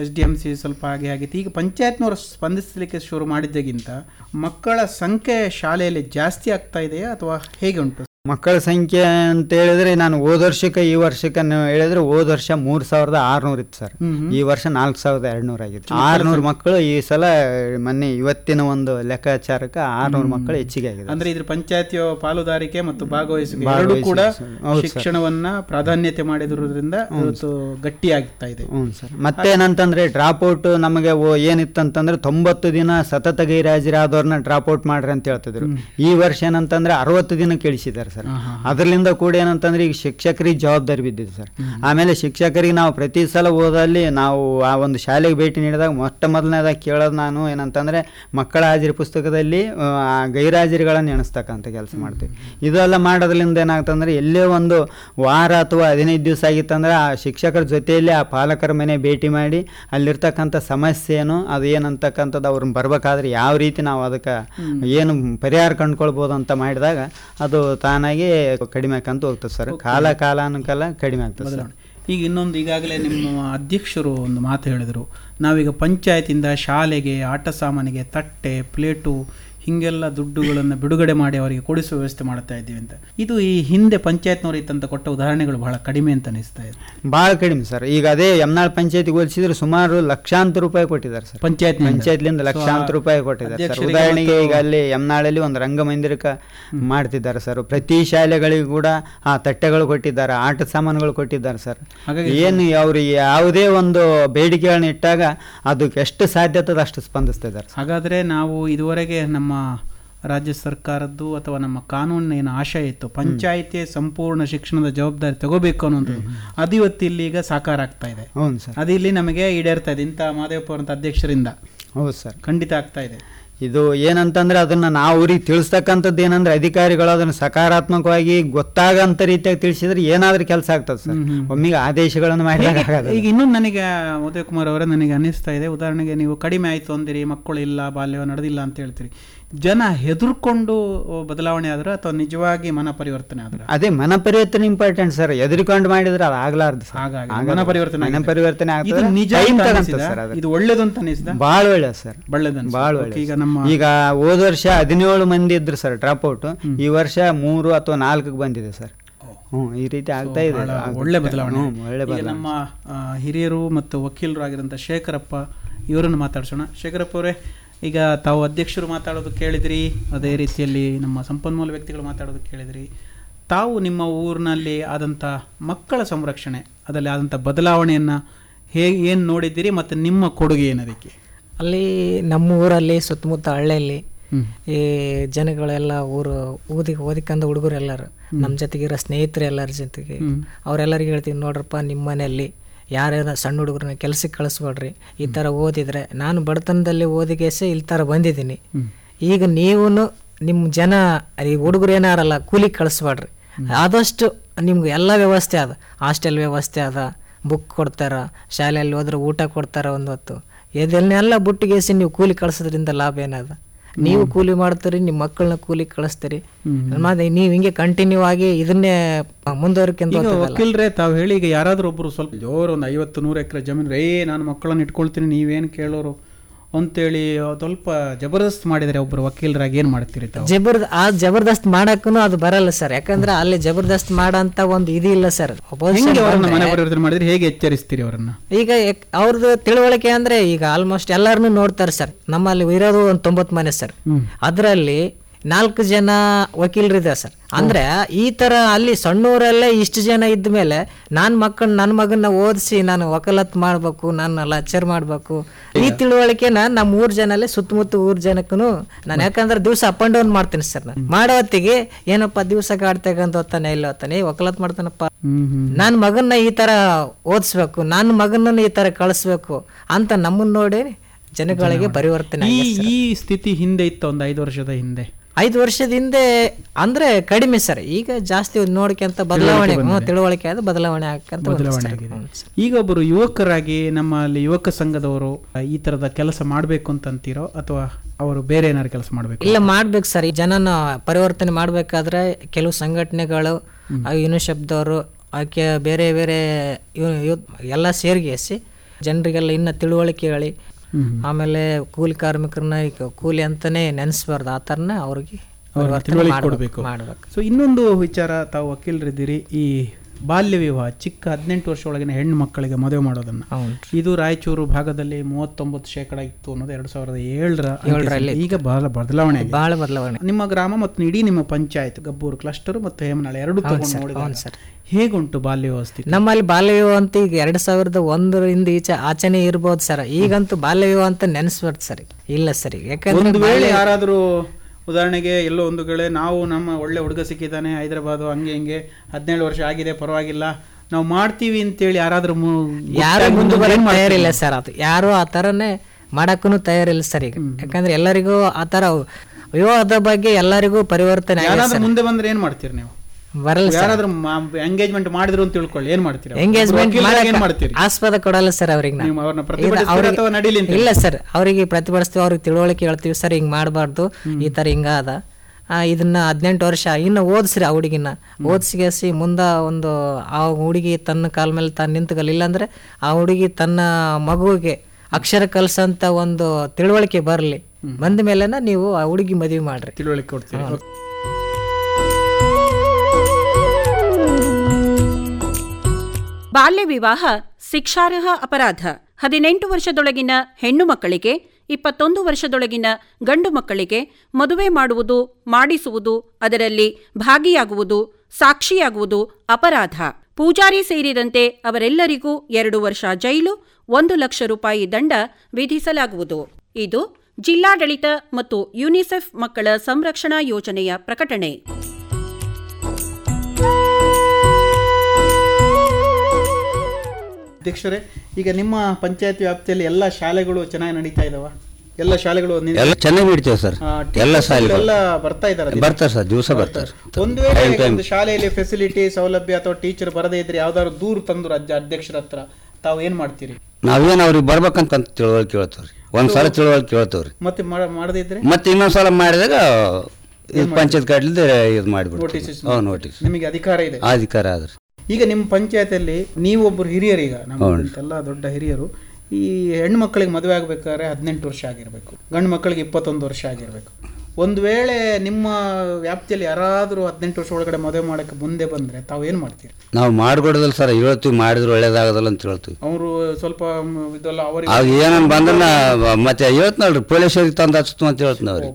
ಎಚ್ ಡಿ ಎಂ ಸಿ ಸ್ವಲ್ಪ ಹಾಗೆ ಆಗಿತ್ತು. ಈಗ ಪಂಚಾಯತ್ನವರು ಸ್ಪಂದಿಸಲಿಕ್ಕೆ ಶುರು ಮಾಡಿದ್ದಕ್ಕಿಂತ ಮಕ್ಕಳ ಸಂಖ್ಯೆ ಶಾಲೆಯಲ್ಲಿ ಜಾಸ್ತಿ ಆಗ್ತಾ ಇದೆಯಾ ಅಥವಾ ಹೇಗೆ ಉಂಟು? ಮಕ್ಕಳ ಸಂಖ್ಯೆ ಅಂತ ಹೇಳಿದ್ರೆ ನಾನು ಹೋದ ವರ್ಷಕ್ಕೆ ಈ ವರ್ಷಕ್ಕೆ ಹೇಳಿದ್ರೆ ಹೋದ ವರ್ಷ ಮೂರ್ ಸಾವಿರದ ಆರ್ನೂರ್ ಇತ್ತು ಸರ್. ಈ ವರ್ಷ ನಾಲ್ಕು ಸಾವಿರದ ಎರಡ್ನೂರ ಆಗಿತ್ತು. ಆರ್ನೂರ್ ಮಕ್ಕಳು ಈ ಸಲ ಮೊನ್ನೆ ಇವತ್ತಿನ ಒಂದು ಲೆಕ್ಕಾಚಾರಕ್ಕೆ ಆರ್ನೂರ್ ಮಕ್ಕಳು ಹೆಚ್ಚಿಗೆ ಆಗಿದೆ ಅಂದ್ರೆ ಇದ್ರ ಪಂಚಾಯತಿಯ ಪಾಲುದಾರಿಕೆ ಮತ್ತು ಭಾಗವಹಿಸುವಿಕೆ ಎರಡೂ ಕೂಡ. ಶಿಕ್ಷಣವನ್ನ ಪ್ರಾಧಾನ್ಯತೆ ಮಾಡಿದ್ರಿಂದ ಗಟ್ಟಿ ಗಟ್ಟಿಯಾಗ್ತಾ ಇದೆ. ಹ್ಞೂ ಸರ್. ಮತ್ತೇನಂತಂದ್ರೆ ಡ್ರಾಪ್ ಔಟ್ ನಮಗೆ ಏನಿತ್ತು ಏನಿತ್ತಂತಂದ್ರೆ ತೊಂಬತ್ತು ದಿನ ಸತತ ಗೈರಾಜರಾದವ್ರನ್ನ ಡ್ರಾಪ್ ಔಟ್ ಮಾಡ್ರಿ ಅಂತ ಹೇಳ್ತಿದ್ರು. ಈ ವರ್ಷ ಏನಂತಂದ್ರೆ ಅರವತ್ತು ದಿನ ಕೇಳಿಸಿದ್ದಾರೆ ಸರ್. ಅದರಿಂದ ಕೂಡ ಏನಂತಂದ್ರೆ ಈಗ ಶಿಕ್ಷಕರಿಗೆ ಜವಾಬ್ದಾರಿ ಬಿದ್ದಿದೆ ಸರ್. ಆಮೇಲೆ ಶಿಕ್ಷಕರಿಗೆ ನಾವು ಪ್ರತಿ ಸಲ ಓದಲ್ಲಿ ನಾವು ಆ ಒಂದು ಶಾಲೆಗೆ ಭೇಟಿ ನೀಡಿದಾಗ ಮೊಟ್ಟ ಮೊದಲನೇದಾಗಿ ಕೇಳೋದು ನಾನು ಏನಂತಂದ್ರೆ ಮಕ್ಕಳ ಹಾಜರಿ ಪುಸ್ತಕದಲ್ಲಿ ಗೈರಾಜರಿಗಳನ್ನು ಎಣಿಸ್ತಕ್ಕಂಥ ಕೆಲಸ ಮಾಡ್ತೀವಿ. ಇದೆಲ್ಲ ಮಾಡೋದ್ರಿಂದ ಏನಾಗ್ತಂದ್ರೆ ಎಲ್ಲೇ ಒಂದು ವಾರ ಅಥವಾ ಹದಿನೈದು ದಿವಸ ಆಗಿತ್ತಂದ್ರೆ ಆ ಶಿಕ್ಷಕರ ಜೊತೆಯಲ್ಲಿ ಆ ಪಾಲಕರ ಮನೆ ಭೇಟಿ ಮಾಡಿ ಅಲ್ಲಿರ್ತಕ್ಕಂಥ ಸಮಸ್ಯೆ ಏನು ಅದು ಏನಂತಕ್ಕಂಥದ್ದು ಅವ್ರನ್ನ ಬರ್ಬೇಕಾದ್ರೆ ಯಾವ ರೀತಿ ನಾವು ಅದಕ್ಕೆ ಏನು ಪರಿಹಾರ ಕಂಡುಕೊಳ್ಬೋದು ಅಂತ ಮಾಡಿದಾಗ ಅದು ತಾನಾಗಿ ಕಡಿಮೆ ಆಕಂತ ಹೋಗ್ತದೆ ಸರ್. ಕಾಲ ಕಾಲಾನುಕಾಲ ಕಡಿಮೆ ಆಗ್ತದೆ ಸರ್. ಈಗ ಇನ್ನೊಂದು ಈಗಾಗಲೇ ನಿಮ್ಮ ಅಧ್ಯಕ್ಷರು ಒಂದು ಮಾತು ಹೇಳಿದರು. ನಾವೀಗ ಪಂಚಾಯತಿಂದ ಶಾಲೆಗೆ ಆಟ ಸಾಮಾನಿಗೆ ತಟ್ಟೆ ಪ್ಲೇಟು ಹಿಂಗೆಲ್ಲ ದುಡ್ಡುಗಳನ್ನು ಬಿಡುಗಡೆ ಮಾಡಿ ಅವರಿಗೆ ಕೊಡಿಸುವ ವ್ಯವಸ್ಥೆ ಮಾಡ್ತಾ ಇದ್ದೀವಿ ಅಂತ. ಇದು ಈ ಹಿಂದೆ ಪಂಚಾಯತ್ನವರು ಇತ್ತಂತ ಕೊಟ್ಟ ಉದಾಹರಣೆಗಳು ಬಹಳ ಕಡಿಮೆ ಅಂತ ಅನಿಸ್ತಾ ಇದೆ. ಭಾಳ ಕಡಿಮೆ ಸರ್. ಈಗ ಅದೇ ಯಮ್ನಾಳ್ ಪಂಚಾಯತಿಗೆ ಹೋಲಿಸಿದ್ರೆ ಸುಮಾರು ಲಕ್ಷಾಂತರ ರೂಪಾಯಿ ಕೊಟ್ಟಿದ್ದಾರೆ ಸರ್. ಪಂಚಾಯತ್ ಪಂಚಾಯತ್ಲಿಂದ ಲಕ್ಷಾಂತರ ರೂಪಾಯಿ ಕೊಟ್ಟಿದ್ದಾರೆ ಸರ್. ಉದಾಹರಣೆಗೆ ಈಗ ಅಲ್ಲಿ ಯಮ್ನಾಳಲ್ಲಿ ಒಂದು ರಂಗಮಂದಿರಕ ಮಾಡ್ತಿದ್ದಾರೆ ಸರ್. ಪ್ರತಿ ಶಾಲೆಗಳಿಗೂ ಕೂಡ ಆ ತಟ್ಟೆಗಳು ಕೊಟ್ಟಿದ್ದಾರೆ ಆಟದ ಸಾಮಾನುಗಳು ಕೊಟ್ಟಿದ್ದಾರೆ ಸರ್. ಹಾಗಾಗಿ ಏನು ಅವರು ಯಾವುದೇ ಒಂದು ಬೇಡಿಕೆಗಳನ್ನ ಇಟ್ಟಾಗ ಅದಕ್ಕೆ ಎಷ್ಟು ಸಾಧ್ಯತೆ ಅಷ್ಟು ಸ್ಪಂದಿಸ್ತಾ ಇದ್ದಾರೆ ಹಾಗಾದರೆ ನಾವು ಇದುವರೆಗೆ ನಮ್ಮ ರಾಜ್ಯ ಸರ್ಕಾರದ್ದು ಅಥವಾ ನಮ್ಮ ಕಾನೂನಿನ ಏನು ಆಶಯ ಇತ್ತು. ಪಂಚಾಯಿತಿ ಸಂಪೂರ್ಣ ಶಿಕ್ಷಣದ ಜವಾಬ್ದಾರಿ ತಗೋಬೇಕು ಅನ್ನೋದು ಅದು ಇವತ್ತು ಇಲ್ಲಿ ಈಗ ಸಾಕಾರ ಆಗ್ತಾ ಇದೆ. ಹೌದು ಸರ್. ಅದು ಇಲ್ಲಿ ನಮಗೆ ಈಡೇರ್ತಾ ಇದೆ. ಇಂಥ ಮಾದೇವಪ್ಪ ಅಂತ ಅಧ್ಯಕ್ಷರಿಂದ. ಹೌದು ಸರ್. ಖಂಡಿತ ಆಗ್ತಾ ಇದೆ. ಇದು ಏನಂತಂದ್ರೆ ಅದನ್ನ ನಾವು ಅವ್ರಿಗೆ ತಿಳಿಸ್ತಕ್ಕಂಥದ್ದು ಏನಂದ್ರೆ ಅಧಿಕಾರಿಗಳು ಅದನ್ನು ಸಕಾರಾತ್ಮಕವಾಗಿ ಗೊತ್ತಾಗಂತ ರೀತಿಯಾಗಿ ತಿಳಿಸಿದ್ರೆ ಏನಾದ್ರೂ ಕೆಲಸ ಆಗ್ತದೆ ಸರ್. ಒಮ್ಮೆಗೆ ಆದೇಶಗಳನ್ನು ಮಾಡಿ ಈಗ ಇನ್ನೊಂದು ನನಗೆ ಉದಯ್ ಕುಮಾರ್ ಅವರೇ ನನಗೆ ಅನ್ನಿಸ್ತಾ ಇದೆ. ಉದಾಹರಣೆಗೆ ನೀವು ಕಡಿಮೆ ಆಯಿತು ಅಂದಿರಿ ಮಕ್ಕಳು ಇಲ್ಲ ಬಾಲ್ಯ ನಡೆದಿಲ್ಲ ಅಂತ ಹೇಳ್ತೀರಿ. ಜನ ಹೆದರ್ಕೊಂಡು ಬದಲಾವಣೆ ಆದ್ರೆ ಅಥವಾ ನಿಜವಾಗಿ ಮನ ಪರಿವರ್ತನೆ ಆದ್ರೆ? ಅದೇ ಮನ ಪರಿವರ್ತನೆ ಇಂಪಾರ್ಟೆಂಟ್ ಸರ್ ಎದುರಿಕೊಂಡು ಮಾಡಿದ್ರೆ ಅದು ಆಗ್ಲಾರ್ದು. ಮನ ಪರಿವರ್ತನೆ ಮನ ಪರಿವರ್ತನೆ ಆಗ್ತದೆ. ನಿಜ ಇದು ಒಳ್ಳೇದು ಅಂತ ಅನಿಸಿದ? ಭಾಳ ಒಳ್ಳೆ ಸರ್ ಒಳ್ಳೇದು ಭಾಳ ಒಳ್ಳೆ ಈಗ ನಮ್ಮ ಈಗ ಹೋದ ವರ್ಷ ಹದಿನೇಳು ಮಂದಿ ಇದ್ರು ಸರ್ ಡ್ರಾಪ್ ಔಟ್ ಈ ವರ್ಷ ಮೂರು ಅಥವಾ ನಾಲ್ಕಕ್ಕೆ ಬಂದಿದೆ ಸರ್ ಈ ರೀತಿ ಆಗ್ತಾ ಇದೆ. ಒಳ್ಳೆ ಬದಲಾವಣೆ. ಒಳ್ಳೆ ನಮ್ಮ ಹಿರಿಯರು ಮತ್ತು ವಕೀಲರು ಆಗಿರೋಂಥ ಶೇಖರಪ್ಪ ಇವರನ್ನು ಮಾತಾಡ್ಸೋಣ. ಶೇಖರಪ್ಪ ಅವರೇ ಈಗ ತಾವು ಅಧ್ಯಕ್ಷರು ಮಾತಾಡೋದು ಕೇಳಿದ್ರಿ ಅದೇ ರೀತಿಯಲ್ಲಿ ನಮ್ಮ ಸಂಪನ್ಮೂಲ ವ್ಯಕ್ತಿಗಳು ಮಾತಾಡೋದು ಕೇಳಿದ್ರಿ. ತಾವು ನಿಮ್ಮ ಊರಿನಲ್ಲಿ ಆದಂಥ ಮಕ್ಕಳ ಸಂರಕ್ಷಣೆ ಅದರಲ್ಲಿ ಆದಂಥ ಬದಲಾವಣೆಯನ್ನು ಹೇಗೆ ಏನು ನೋಡಿದ್ದೀರಿ ಮತ್ತು ನಿಮ್ಮ ಕೊಡುಗೆ ಏನು ಅದಕ್ಕೆ? ಅಲ್ಲಿ ನಮ್ಮ ಊರಲ್ಲಿ ಸುತ್ತಮುತ್ತ ಹಳ್ಳಿಯಲ್ಲಿ ಈ ಜನಗಳೆಲ್ಲ ಊರು ಓದಿ ಓದಿಕಂದ ಹುಡುಗರು ಎಲ್ಲರೂ ನಮ್ಮ ಜೊತೆಗಿರೋ ಸ್ನೇಹಿತರು ಎಲ್ಲರ ಜೊತೆಗೆ ಅವರೆಲ್ಲರಿಗೆ ಹೇಳ್ತೀವಿ ನೋಡ್ರಪ್ಪ ನಿಮ್ಮ ಮನೆಯಲ್ಲಿ ಯಾರ್ಯಾರ ಸಣ್ಣ ಹುಡುಗರನ್ನ ಕೆಲಸಕ್ಕೆ ಕಳಿಸ್ಬೇಡ್ರಿ ಈ ಥರ ಓದಿದ್ರೆ ನಾನು ಬಡತನದಲ್ಲಿ ಓದಿಗೆಸೆ ಇಲ್ಲಿ ಥರ ಬಂದಿದ್ದೀನಿ. ಈಗ ನೀವು ನಿಮ್ಮ ಜನ ಈ ಹುಡುಗರು ಏನಾರಲ್ಲ ಕೂಲಿಗೆ ಕಳಿಸ್ಬೇಡ್ರಿ. ಆದಷ್ಟು ನಿಮ್ಗೆ ಎಲ್ಲ ವ್ಯವಸ್ಥೆ ಅದ. ಹಾಸ್ಟೆಲ್ ವ್ಯವಸ್ಥೆ ಅದ ಬುಕ್ ಕೊಡ್ತಾರ ಶಾಲೆಯಲ್ಲಿ ಹೋದ್ರೆ ಊಟ ಕೊಡ್ತಾರ ಒಂದು ಹೊತ್ತು. ಇದನ್ನೆಲ್ಲ ಬುಟ್ಟಿಗೆಸಿ ನೀವು ಕೂಲಿ ಕಳಿಸೋದ್ರಿಂದ ಲಾಭ ಏನದ? ನೀವು ಕೂಲಿ ಮಾಡ್ತೀರಿ ನಿಮ್ಮ ಮಕ್ಕಳನ್ನ ಕೂಲಿ ಕಳಿಸ್ತೀರಿ. ಮತ್ತೆ ನೀವು ಹಿಂಗೆ ಕಂಟಿನ್ಯೂ ಆಗಿ ಇದನ್ನೇ ಮುಂದುವರಿಕೆಂತ ವಕೀಲ್ರೆ ವಕೀಲರೇ ತಾವು ಹೇಳಿ ಈಗ ಯಾರಾದ್ರೂ ಒಬ್ರು ಸ್ವಲ್ಪ ಜೋರು ಒಂದು ಐವತ್ತು ನೂರು ಎಕರೆ ಜಮೀನು ರೇ ನಾನು ಮಕ್ಕಳನ್ನ ಇಟ್ಕೊಳ್ತೀನಿ ನೀವೇನು ಕೇಳೋರು? ಅಂತೇಳಿ ಸ್ವಲ್ಪ ಜಬರ್ದಸ್ತ್ ಮಾಡಿದರೆ ಒಬ್ಬರು ವಕೀಲರಾಗಿ ಏನು ಮಾಡ್ತೀರಿ ಜಬರ್ದ ಜಬರ್ ಆ ಜಬರ್ದಸ್ತ್ ಮಾಡಕ್ಕೂ ಅದು ಬರಲ್ಲ ಸರ್. ಯಾಕಂದ್ರೆ ಅಲ್ಲಿ ಜಬರ್ದಸ್ತ್ ಮಾಡಂತ ಒಂದು ಇದು ಇಲ್ಲ ಸರ್. ಮಾಡಿದ್ರೆ ಹೇಗೆ ಎಚ್ಚರಿಸ್ತೀರಿ ಅವರನ್ನ? ಈಗ ಅವ್ರದ್ದು ತಿಳುವಳಿಕೆ ಅಂದ್ರೆ ಈಗ ಆಲ್ಮೋಸ್ಟ್ ಎಲ್ಲರನ್ನು ನೋಡ್ತಾರೆ ಸರ್. ನಮ್ಮಲ್ಲಿ ಇರೋದು ಒಂದು ತೊಂಬತ್ತು ಮನೆ ಸರ್. ಅದರಲ್ಲಿ ನಾಲ್ಕು ಜನ ವಕೀಲರಿದೆ ಸರ್. ಅಂದ್ರೆ ಈ ತರ ಅಲ್ಲಿ ಸಣ್ಣೂರಲ್ಲೇ ಇಷ್ಟು ಜನ ಇದ್ದ ಮೇಲೆ ನಾನು ಮಕ್ಕಳು ನನ್ನ ಮಗನ್ನ ಓದಿಸಿ ನಾನು ವಕಾಲತ್ ಮಾಡ್ಬೇಕು ನಾನು ಲಚ್ಚರ್ ಮಾಡ್ಬೇಕು. ಈ ತಿಳುವಳಿಕೆನ ನಮ್ಮ ಊರ್ ಜನಲ್ಲೇ ಸುತ್ತಮುತ್ತ ಊರ್ ಜನಕ್ಕೂ ನಾನು ಯಾಕಂದ್ರೆ ದಿವಸ ಅಪ್ ಅಂಡ್ ಡೌನ್ ಮಾಡ್ತೇನೆ ಸರ್ ನಾನು. ಮಾಡೋ ಹೊತ್ತಿಗೆ ಏನಪ್ಪ ದಿವಸ ಕಾಡ್ತಕ್ಕಂತ ಓದ್ತಾನೆ ಇಲ್ಲ ಏ, ವಕಾಲತ್ ಮಾಡ್ತಾನಪ್ಪ. ನನ್ನ ಮಗನ್ನ ಈ ತರ ಓದಿಸ್ಬೇಕು ನನ್ನ ಮಗನನ್ನು ಈ ತರ ಕಳಿಸ್ಬೇಕು ಅಂತ ನಮ್ಮನ್ನ ನೋಡಿ ಜನಗಳಿಗೆ ಪರಿವರ್ತನೆ ಈ ಈ ಸ್ಥಿತಿ ಹಿಂದೆ ಇತ್ತು ಒಂದು ಐದು ವರ್ಷದ ಹಿಂದೆ. ಐದು ವರ್ಷದ ಹಿಂದೆ ಅಂದ್ರೆ ಕಡಿಮೆ ಸರ್. ಈಗ ಜಾಸ್ತಿ ನೋಡ್ಕೊಂತ ಬದಲಾವಣೆ ತಿಳುವಳಿಕೆ ಆದ ಬದಲಾವಣೆ ಆಗಂತ ಬದಲಾವಣೆ ಆಗಿದೆ. ಈಗ ಒಬ್ಬರು ಯುವಕರಾಗಿ ನಮ್ಮಲ್ಲಿ ಯುವಕ ಸಂಘದವರು ಈ ತರದ ಕೆಲಸ ಮಾಡಬೇಕು ಅಂತಂತೀರೋ ಅಥವಾ ಅವರು ಬೇರೆ ಏನಾರು ಕೆಲಸ ಮಾಡಬೇಕು ಇಲ್ಲ ಮಾಡ್ಬೇಕು ಸರ್. ಈ ಜನನ ಪರಿವರ್ತನೆ ಮಾಡ್ಬೇಕಾದ್ರೆ ಕೆಲವು ಸಂಘಟನೆಗಳು ಯುನಿಸೆಫ್ದವರು ಆಕೆ ಬೇರೆ ಬೇರೆ ಎಲ್ಲ ಸೇರ್ಗೆಸಿ ಜನರಿಗೆಲ್ಲ ಇನ್ನ ತಿಳುವಳಿಕೆ ಹೇಳಿ ಆಮೇಲೆ ಕೂಲಿ ಕಾರ್ಮಿಕರನ್ನ ಈಗ ಕೂಲಿ ಅಂತಾನೆ ನೆನೆಸ್ಬಾರ್ದು. ಆ ಥರನ ಅವ್ರಿಗೆ ಮಾಡಬೇಕು ಸೊ ಇನ್ನೊಂದು ವಿಚಾರ ತಾವು ವಕೀಲರಿದ್ದೀರಿ. ಈ ಬಾಲ್ಯ ವಿವಾಹ ಚಿಕ್ಕ ಹದಿನೆಂಟು ವರ್ಷ ಒಳಗಿನ ಹೆಣ್ಣು ಮಕ್ಕಳಿಗೆ ಮದುವೆ ಮಾಡೋದನ್ನು. ಇದು ರಾಯಚೂರು ಭಾಗದಲ್ಲಿ ಮೂವತ್ತೊಂಬತ್ತು ಶೇಕಡ ಇತ್ತು ಅನ್ನೋದು ಎರಡು ಸಾವಿರದ ಏಳರ ಏಳರಲ್ಲಿ ಈಗ ಬಹಳ ಬದಲಾವಣೆ ಬಹಳ ಬದಲಾವಣೆ. ನಿಮ್ಮ ಗ್ರಾಮ ಮತ್ತು ಇಡೀ ನಿಮ್ಮ ಪಂಚಾಯತ್ ಗಬ್ಬೂರು ಕ್ಲಸ್ಟರ್ ಮತ್ತು ಹೇಮನಾಳ ಎರಡು. ಹೇಗುಂಟು ಬಾಲ್ಯ ವ್ಯವಸ್ಥೆ ನಮ್ಮಲ್ಲಿ ಬಾಲ್ಯ ವಿವಾಹ ಅಂತ ಈಗ ಎರಡು ಸಾವಿರದ ಒಂದರಿಂದ ಈಚೆ ಆಚರಣೆ ಇರ್ಬೋದು ಸರ್. ಈಗಂತೂ ಬಾಲ್ಯ ವಿವಾಹ ಅಂತ ನೆನೆಸ್ಬಾರ್ದು ಸರ್. ಇಲ್ಲ ಸರಿ. ಯಾಕಂದ್ರೆ ಒಂದು ವೇಳೆ ಯಾರಾದರೂ ಉದಾಹರಣೆಗೆ ಎಲ್ಲೋ ಒಂದು ಕಡೆ ನಾವು ನಮ್ಮ ಒಳ್ಳೆ ಹುಡುಗ ಸಿಕ್ಕಿದ್ದಾನೆ ಹೈದರಾಬಾದು ಹಂಗೆ ಹಿಂಗೆ ಹದಿನೇಳು ವರ್ಷ ಆಗಿದೆ ಪರವಾಗಿಲ್ಲ. ನಾವು ಮಾಡ್ತೀವಿ ಅಂತೇಳಿ ಯಾರಾದರೂ ಯಾರು ಮುಂದೆ ಬರೋ ಬರಕ್ ತಯಾರಿಲ್ಲ ಸರ್ ಅದು. ಯಾರು ಆ ಥರನೇ ಮಾಡೋಕ್ಕೂ ತಯಾರಿಲ್ಲ ಸರ್ ಈಗ. ಯಾಕಂದ್ರೆ ಎಲ್ಲರಿಗೂ ಆ ಥರ ವಿವಾಹದ ಬಗ್ಗೆ ಎಲ್ಲರಿಗೂ ಪರಿವರ್ತನೆ ಮುಂದೆ ಬಂದ್ರೆ ಏನು ಮಾಡ್ತೀರಿ ನೀವು? ಬರಲ್ಲ ಯಾರಾದ್ರೂ ಎಂಗೇಜ್ಮೆಂಟ್ ಮಾಡಿದ್ರು ಅಂತ ತಿಳ್ಕೊಳ್ಳಿ ಏನ್ ಮಾಡ್ತೀರಾ? ಎಂಗೇಜ್ಮೆಂಟ್ ಏನ್ ಮಾಡ್ತೀರಿ? ಆಸ್ಪದ ಕೊಡಲ್ಲ ಸರ್ ಅವ್ರಿಗೆ ನಾವು. ಇಲ್ಲ ಸರ್ ಅವರಿಗೆ ಪ್ರತಿಭಟಿಸ್ತೀವಿ ಅವ್ರಿಗೆ ತಿಳುವಳಿಕೆ ಹೇಳ್ತೀವಿ ಸರ್ ಹಿಂಗ್ ಮಾಡಬಾರ್ದು ಈ ತರ ಹಿಂಗ ಅದ. ಇದನ್ನ ಹದಿನೆಂಟು ವರ್ಷ ಇನ್ನು ಓದಿಸ್ರಿ ಆ ಹುಡುಗಿನ. ಓದಿಸಿಗೇಸಿ ಮುಂದ ಒಂದು ಆ ಹುಡುಗಿ ತನ್ನ ಕಾಲ ಮೇಲೆ ತಾನು ನಿಂತಗಲ್ಲ ಇಲ್ಲಾಂದ್ರೆ ಆ ಹುಡುಗಿ ತನ್ನ ಮಗುವಿಗೆ ಅಕ್ಷರ ಕಲ್ಸಂತ ಒಂದು ತಿಳುವಳಿಕೆ ಬರಲಿ. ಬಂದ ಮೇಲೆನ ನೀವು ಆ ಹುಡುಗಿ ಮದುವೆ ಮಾಡ್ರಿ. ತಿಳುವಳಿಕೆ ಕೊಡ್ತೀರಿ. ಬಾಲ್ಯ ವಿವಾಹ, ಶಿಕ್ಷಾರ್ಹ ಅಪರಾಧ. ಹದಿನೆಂಟು ವರ್ಷದೊಳಗಿನ ಹೆಣ್ಣು ಮಕ್ಕಳಿಗೆ, ಇಪ್ಪತ್ತೊಂದು ವರ್ಷದೊಳಗಿನ ಗಂಡು ಮಕ್ಕಳಿಗೆ ಮದುವೆ ಮಾಡುವುದು, ಮಾಡಿಸುವುದು, ಅದರಲ್ಲಿ ಭಾಗಿಯಾಗುವುದು, ಸಾಕ್ಷಿಯಾಗುವುದು ಅಪರಾಧ. ಪೂಜಾರಿ ಸೇರಿದಂತೆ ಅವರೆಲ್ಲರಿಗೂ ಎರಡು ವರ್ಷ ಜೈಲು, ಒಂದು ಲಕ್ಷ ರೂಪಾಯಿ ದಂಡ ವಿಧಿಸಲಾಗುವುದು. ಇದು ಜಿಲ್ಲಾಡಳಿತ ಮತ್ತು ಯುನಿಸೆಫ್ ಮಕ್ಕಳ ಸಂರಕ್ಷಣಾ ಯೋಜನೆಯ ಪ್ರಕಟಣೆ. ಅಧ್ಯಕ್ಷರೇ ಈಗ ನಿಮ್ಮ ಪಂಚಾಯತ್ ವ್ಯಾಪ್ತಿಯಲ್ಲಿ ಎಲ್ಲ ಶಾಲೆಗಳು ಚೆನ್ನಾಗಿ ನಡೀತಾ ಇದಾವ? ಎಲ್ಲ ಶಾಲೆಗಳು ಎಲ್ಲ ಚೆನ್ನಾಗಿ ನಡೀತೇವೆ ಸರ್. ಆ, ಎಲ್ಲ teachers ಶಾಲೆಗಳು. ಎಲ್ಲ ಬರ್ತಾ ಇದ್ದಾರೆ ಬರ್ತಾರೆ ಸರ್ ದಿವಸ ಬರ್ತಾರೆ. ಒಂದು ವೇಳೆ ಒಂದು ಶಾಲೆಯಲ್ಲಿ ಫೆಸಿಲಿಟಿ ಸೌಲಭ್ಯ ಅಥವಾ ಟೀಚರ್ ಬರದೇ ಇದ್ರೆ ಯಾವ್ದಾದ್ರು ದೂರ ತಂದ್ರು ಅಜ್ಜ ಅಧ್ಯಕ್ಷರ ಹತ್ರ ತಾವು ಏನ್ ಮಾಡ್ತೀರಿ? ನಾವೇನು ಅವ್ರಿಗೆ ಬರ್ಬೇಕಂತ ಅಂತ ತಿಳುವಳಿಕೆ ಕೇಳ್ತೇವ್ರಿ. ಒಂದ್ ಸಲ ತಿಳುವಳಿಕೆ ಕೇಳ್ತೇವ್ರಿ. ಮತ್ತೆ ಮಾಡ- ಮಾಡದೇ ಇದ್ರೆ ಮತ್ತೆ ಇನ್ನೊಂದ್ ಸಲ ಮಾಡಿದಾಗ ಇದು ಪಂಚಾಯತ್ ಕಡ್ಲಿದ್ದೆ ಇದು ಮಾಡಿಬಿಡ್ತೀವಿ. ನೋಟಿಸ್ ನಿಮಗೆ ಅಧಿಕಾರ ಇದೆ? ಅಧಿಕಾರ ಆದ್ರಿ. ಈಗ ನಿಮ್ಮ ಪಂಚಾಯತಲ್ಲಿ ನೀವೊಬ್ಬರು ಹಿರಿಯರು ಈಗ ನಮ್ಮಂತೆಲ್ಲ ದೊಡ್ಡ ಹಿರಿಯರು ಈ ಹೆಣ್ಣು ಮಕ್ಕಳಿಗೆ ಮದುವೆ ಆಗ್ಬೇಕಾದ್ರೆ ಹದಿನೆಂಟು ವರ್ಷ ಆಗಿರಬೇಕು. ಗಂಡು ಮಕ್ಕಳಿಗೆ ಇಪ್ಪತ್ತೊಂದು ವರ್ಷ ಆಗಿರಬೇಕು. ಒಂದು ವೇಳೆ ನಿಮ್ಮ ವ್ಯಾಪ್ತಿಯಲ್ಲಿ ಯಾರಾದರೂ ಹದಿನೆಂಟು ವರ್ಷ ಒಳಗಡೆ ಮದುವೆ ಮಾಡೋಕ್ಕೆ ಮುಂದೆ ಬಂದರೆ ತಾವು ಏನು ಮಾಡ್ತೀರಿ? ನಾವು ಮಾಡ್ಕೊಡೋದಿಲ್ಲ ಸರ್ ಹೇಳ್ತೀವಿ ಮಾಡಿದ್ರೆ ಒಳ್ಳೇದಾಗದಲ್ಲ ಅಂತ ಹೇಳ್ತೀವಿ. ಅವರು ಸ್ವಲ್ಪ ಇದೆಲ್ಲ ಅವರಿಗೆ ಅವ್ ಏನನ್ ಬಂದ್ರೆ ಮತ್ತೆ ಮತ್ತೆ ನೋಡ್ರಿ ಪೊಲೀಸರಿಗೆ ತಂದು ಹಚ್ತು ಅಂತ ಅವ್ರಿಗೆ.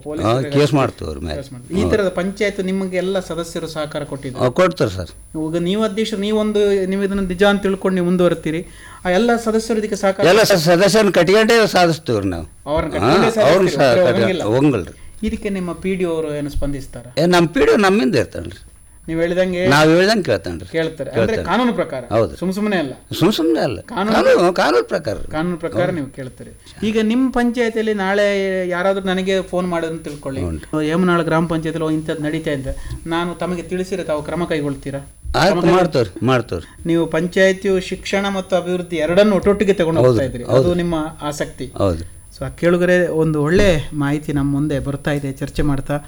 ಕೇಸ್ ಮಾಡ್ತೀವಿ ಅವ್ರ ಮೇಲೆ. ಈ ಥರದ ಪಂಚಾಯತ್ ನಿಮಗೆ ಎಲ್ಲ ಸದಸ್ಯರು ಸಹಕಾರ ಕೊಟ್ಟಿದ್ದಾರೆ ಅವ್ ಕೊಡ್ತಾರೆ ಸರ್. ಇವಾಗ ನೀವು ಅಧ್ಯಕ್ಷರು ನೀವೊಂದು ನೀವು ಇದನ್ನು ನಿಜ ಅಂತ ತಿಳ್ಕೊಂಡು ನೀವು ಮುಂದುವರ್ತೀರಿ. ಆ ಎಲ್ಲ ಸದಸ್ಯರು ಇದಕ್ಕೆ ಸಹಕಾರ ಎಲ್ಲ ಸದಸ್ಯರನ್ನ ಕಟ್ಕೊಂಡೇ ಸಾಧಿಸ್ತೀವ್ರಿ ನಾವು. ಅವ್ರನ್ನ ಹಾ, ಇದಕ್ಕೆ ನಿಮ್ಮ ಪಿ ಡಿ ಅವರು ಏನು ಸ್ಪಂದಿಸ್ತಾರ? ನಮ್ಮ ಪಿ ಡಿ ನಮ್ಮಿಂದ ಇರ್ತಾನ್ರಿ ನೀವು ಹೇಳಿದಂಗೆ ನಾವು ಹೇಳ್ದಂಗೆ ಕೇಳ್ತಾನ್ರಿ ಕೇಳ್ತಾರೆ. ಅಂದ್ರೆ. ಕಾನೂನು ಪ್ರಕಾರ. ಹೌದು. ಸುಮ್ ಸುಮ್ಮನೆ ಅಲ್ಲ. ಸುಮ್ ಸುಮ್ಮನೆ ಅಲ್ಲ. ಕಾನೂನು- ಕಾನೂನು ಪ್ರಕಾರ ಕಾನೂನು ಪ್ರಕಾರ ನೀವು ಕೇಳ್ತೀರಿ. ಈಗ ನಿಮ್ಮ ಪಂಚಾಯತಿಯಲ್ಲಿ ನಾಳೆ ಯಾರಾದರೂ ನನಗೆ ಫೋನ್ ಮಾಡೋದನ್ನ ತಿಳ್ಕೊಳ್ಳಿ. ಯಮನಾಳ ಗ್ರಾಮ ಪಂಚಾಯತಿಲಿ ಇಂಥದ್ದು ನಡೀತಾ ಇದೆ. ನಾನು ತಮಗೆ ತಿಳಿಸಿರ ತಾವು ಕ್ರಮ ಕೈಗೊಳ್ತೀರಾ? ಮಾಡ್ತವ್ರಿ ಮಾಡ್ತವ್ರಿ. ನೀವು ಪಂಚಾಯತಿಯು ಶಿಕ್ಷಣ ಮತ್ತು ಅಭಿವೃದ್ಧಿ ಎರಡನ್ನು ಒಟ್ಟೊಟ್ಟಿಗೆ ತಗೊಂಡು ಹೋಗ್ತಾ ಇದ್ರಿ ಅದು ನಿಮ್ಮ ಆಸಕ್ತಿ. ಹೌದು. ಸೊ ಆ ಕೇಳುಗರೆ ಒಂದು ಒಳ್ಳೆ ಮಾಹಿತಿ ನಮ್ಮ ಮುಂದೆ ಬರ್ತಾ ಇದೆ ಚರ್ಚೆ ಮಾಡ್ತಾ.